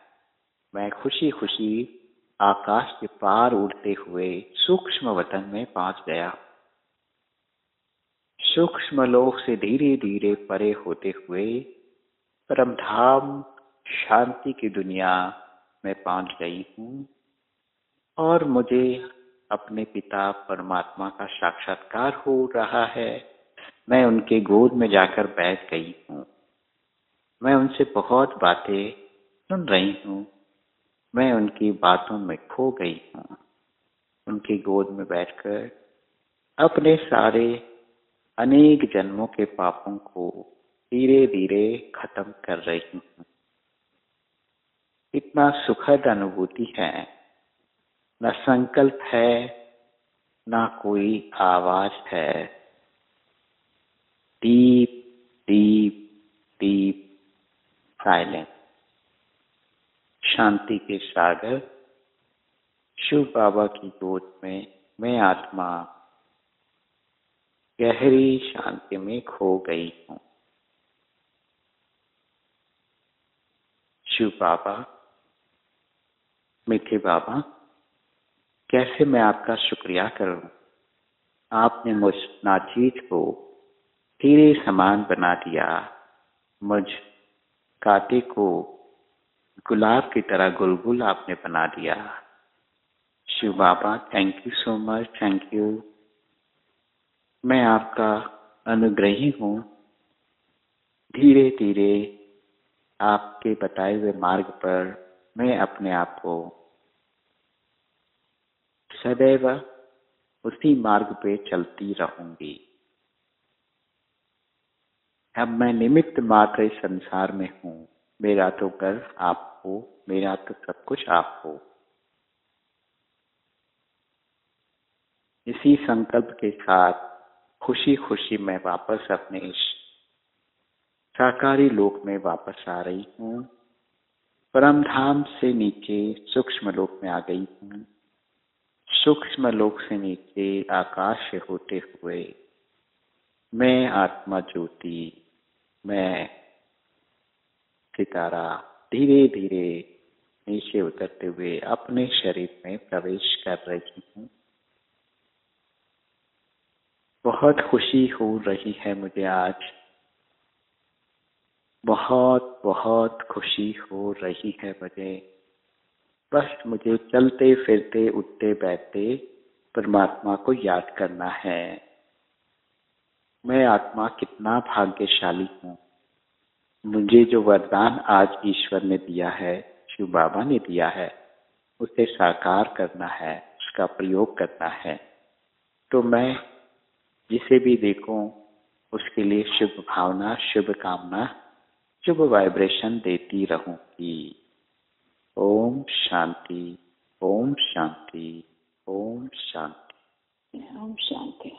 मैं खुशी खुशी आकाश के पार उड़ते हुए सूक्ष्म वतन में पहुँच गया। सूक्ष्म लोक से धीरे धीरे परे होते हुए परमधाम, शांति की दुनिया में पहुँच गई हूँ। और मुझे अपने पिता परमात्मा का साक्षात्कार हो रहा है। मैं उनके गोद में जाकर बैठ गई हूँ। मैं उनसे बहुत बातें सुन रही हूँ। मैं उनकी बातों में खो गई हूँ। उनकी गोद में बैठकर अपने सारे अनेक जन्मों के पापों को धीरे धीरे खत्म कर रही हूँ। इतना सुखद अनुभूति है न संकल्प है, ना कोई आवाज़ है। डीप डीप डीप साइलेंस शांति के सागर, शिव बाबा की गोद में, मैं आत्मा, गहरी शांति में खो गई हूँ। शिव बाबा, मीठे बाबा कैसे मैं आपका शुक्रिया करूँ? आपने मुझ नाचीज को तीरे समान बना दिया। मुझ काटे को गुलाब की तरह गुलगुल आपने बना दिया। Shiv Baba thank you so much thank you मैं आपका अनुग्रही हूँ। धीरे धीरे आपके बताए हुए मार्ग पर मैं अपने आप को सदैव उसी मार्ग पे चलती रहूँगी। अब मैं निमित्त मात्र इस संसार में हूँ। मेरा तो घर आप हो, मेरा तो सब कुछ आप हो। इसी संकल्प के साथ खुशी खुशी मैं वापस अपने साकारी लोक में वापस आ रही हूँ। परम धाम से नीचे सूक्ष्म लोक में आ गई हूँ। सूक्ष्म लोक से नीचे आकाश से होते हुए मैं आत्मा ज्योति, मैं सितारा धीरे धीरे नीचे उतरते हुए अपने शरीर में प्रवेश कर रही हूँ। बहुत खुशी हो रही है मुझे आज। बहुत बहुत खुशी हो रही है मुझे। बस मुझे चलते, फिरते, उठते, बैठते परमात्मा को याद करना है। मैं आत्मा कितना भाग्यशाली हूँ। मुझे जो वरदान आज ईश्वर ने दिया है, शिव बाबा ने दिया है, उसे साकार करना है, उसका प्रयोग करना है। तो मैं जिसे भी देखूँ, उसके लिए शुभ भावना शुभ कामना शुभ वाइब्रेशन देती रहूँगी। ओम शांति ओम शांति ओम शांति। ओम शांति।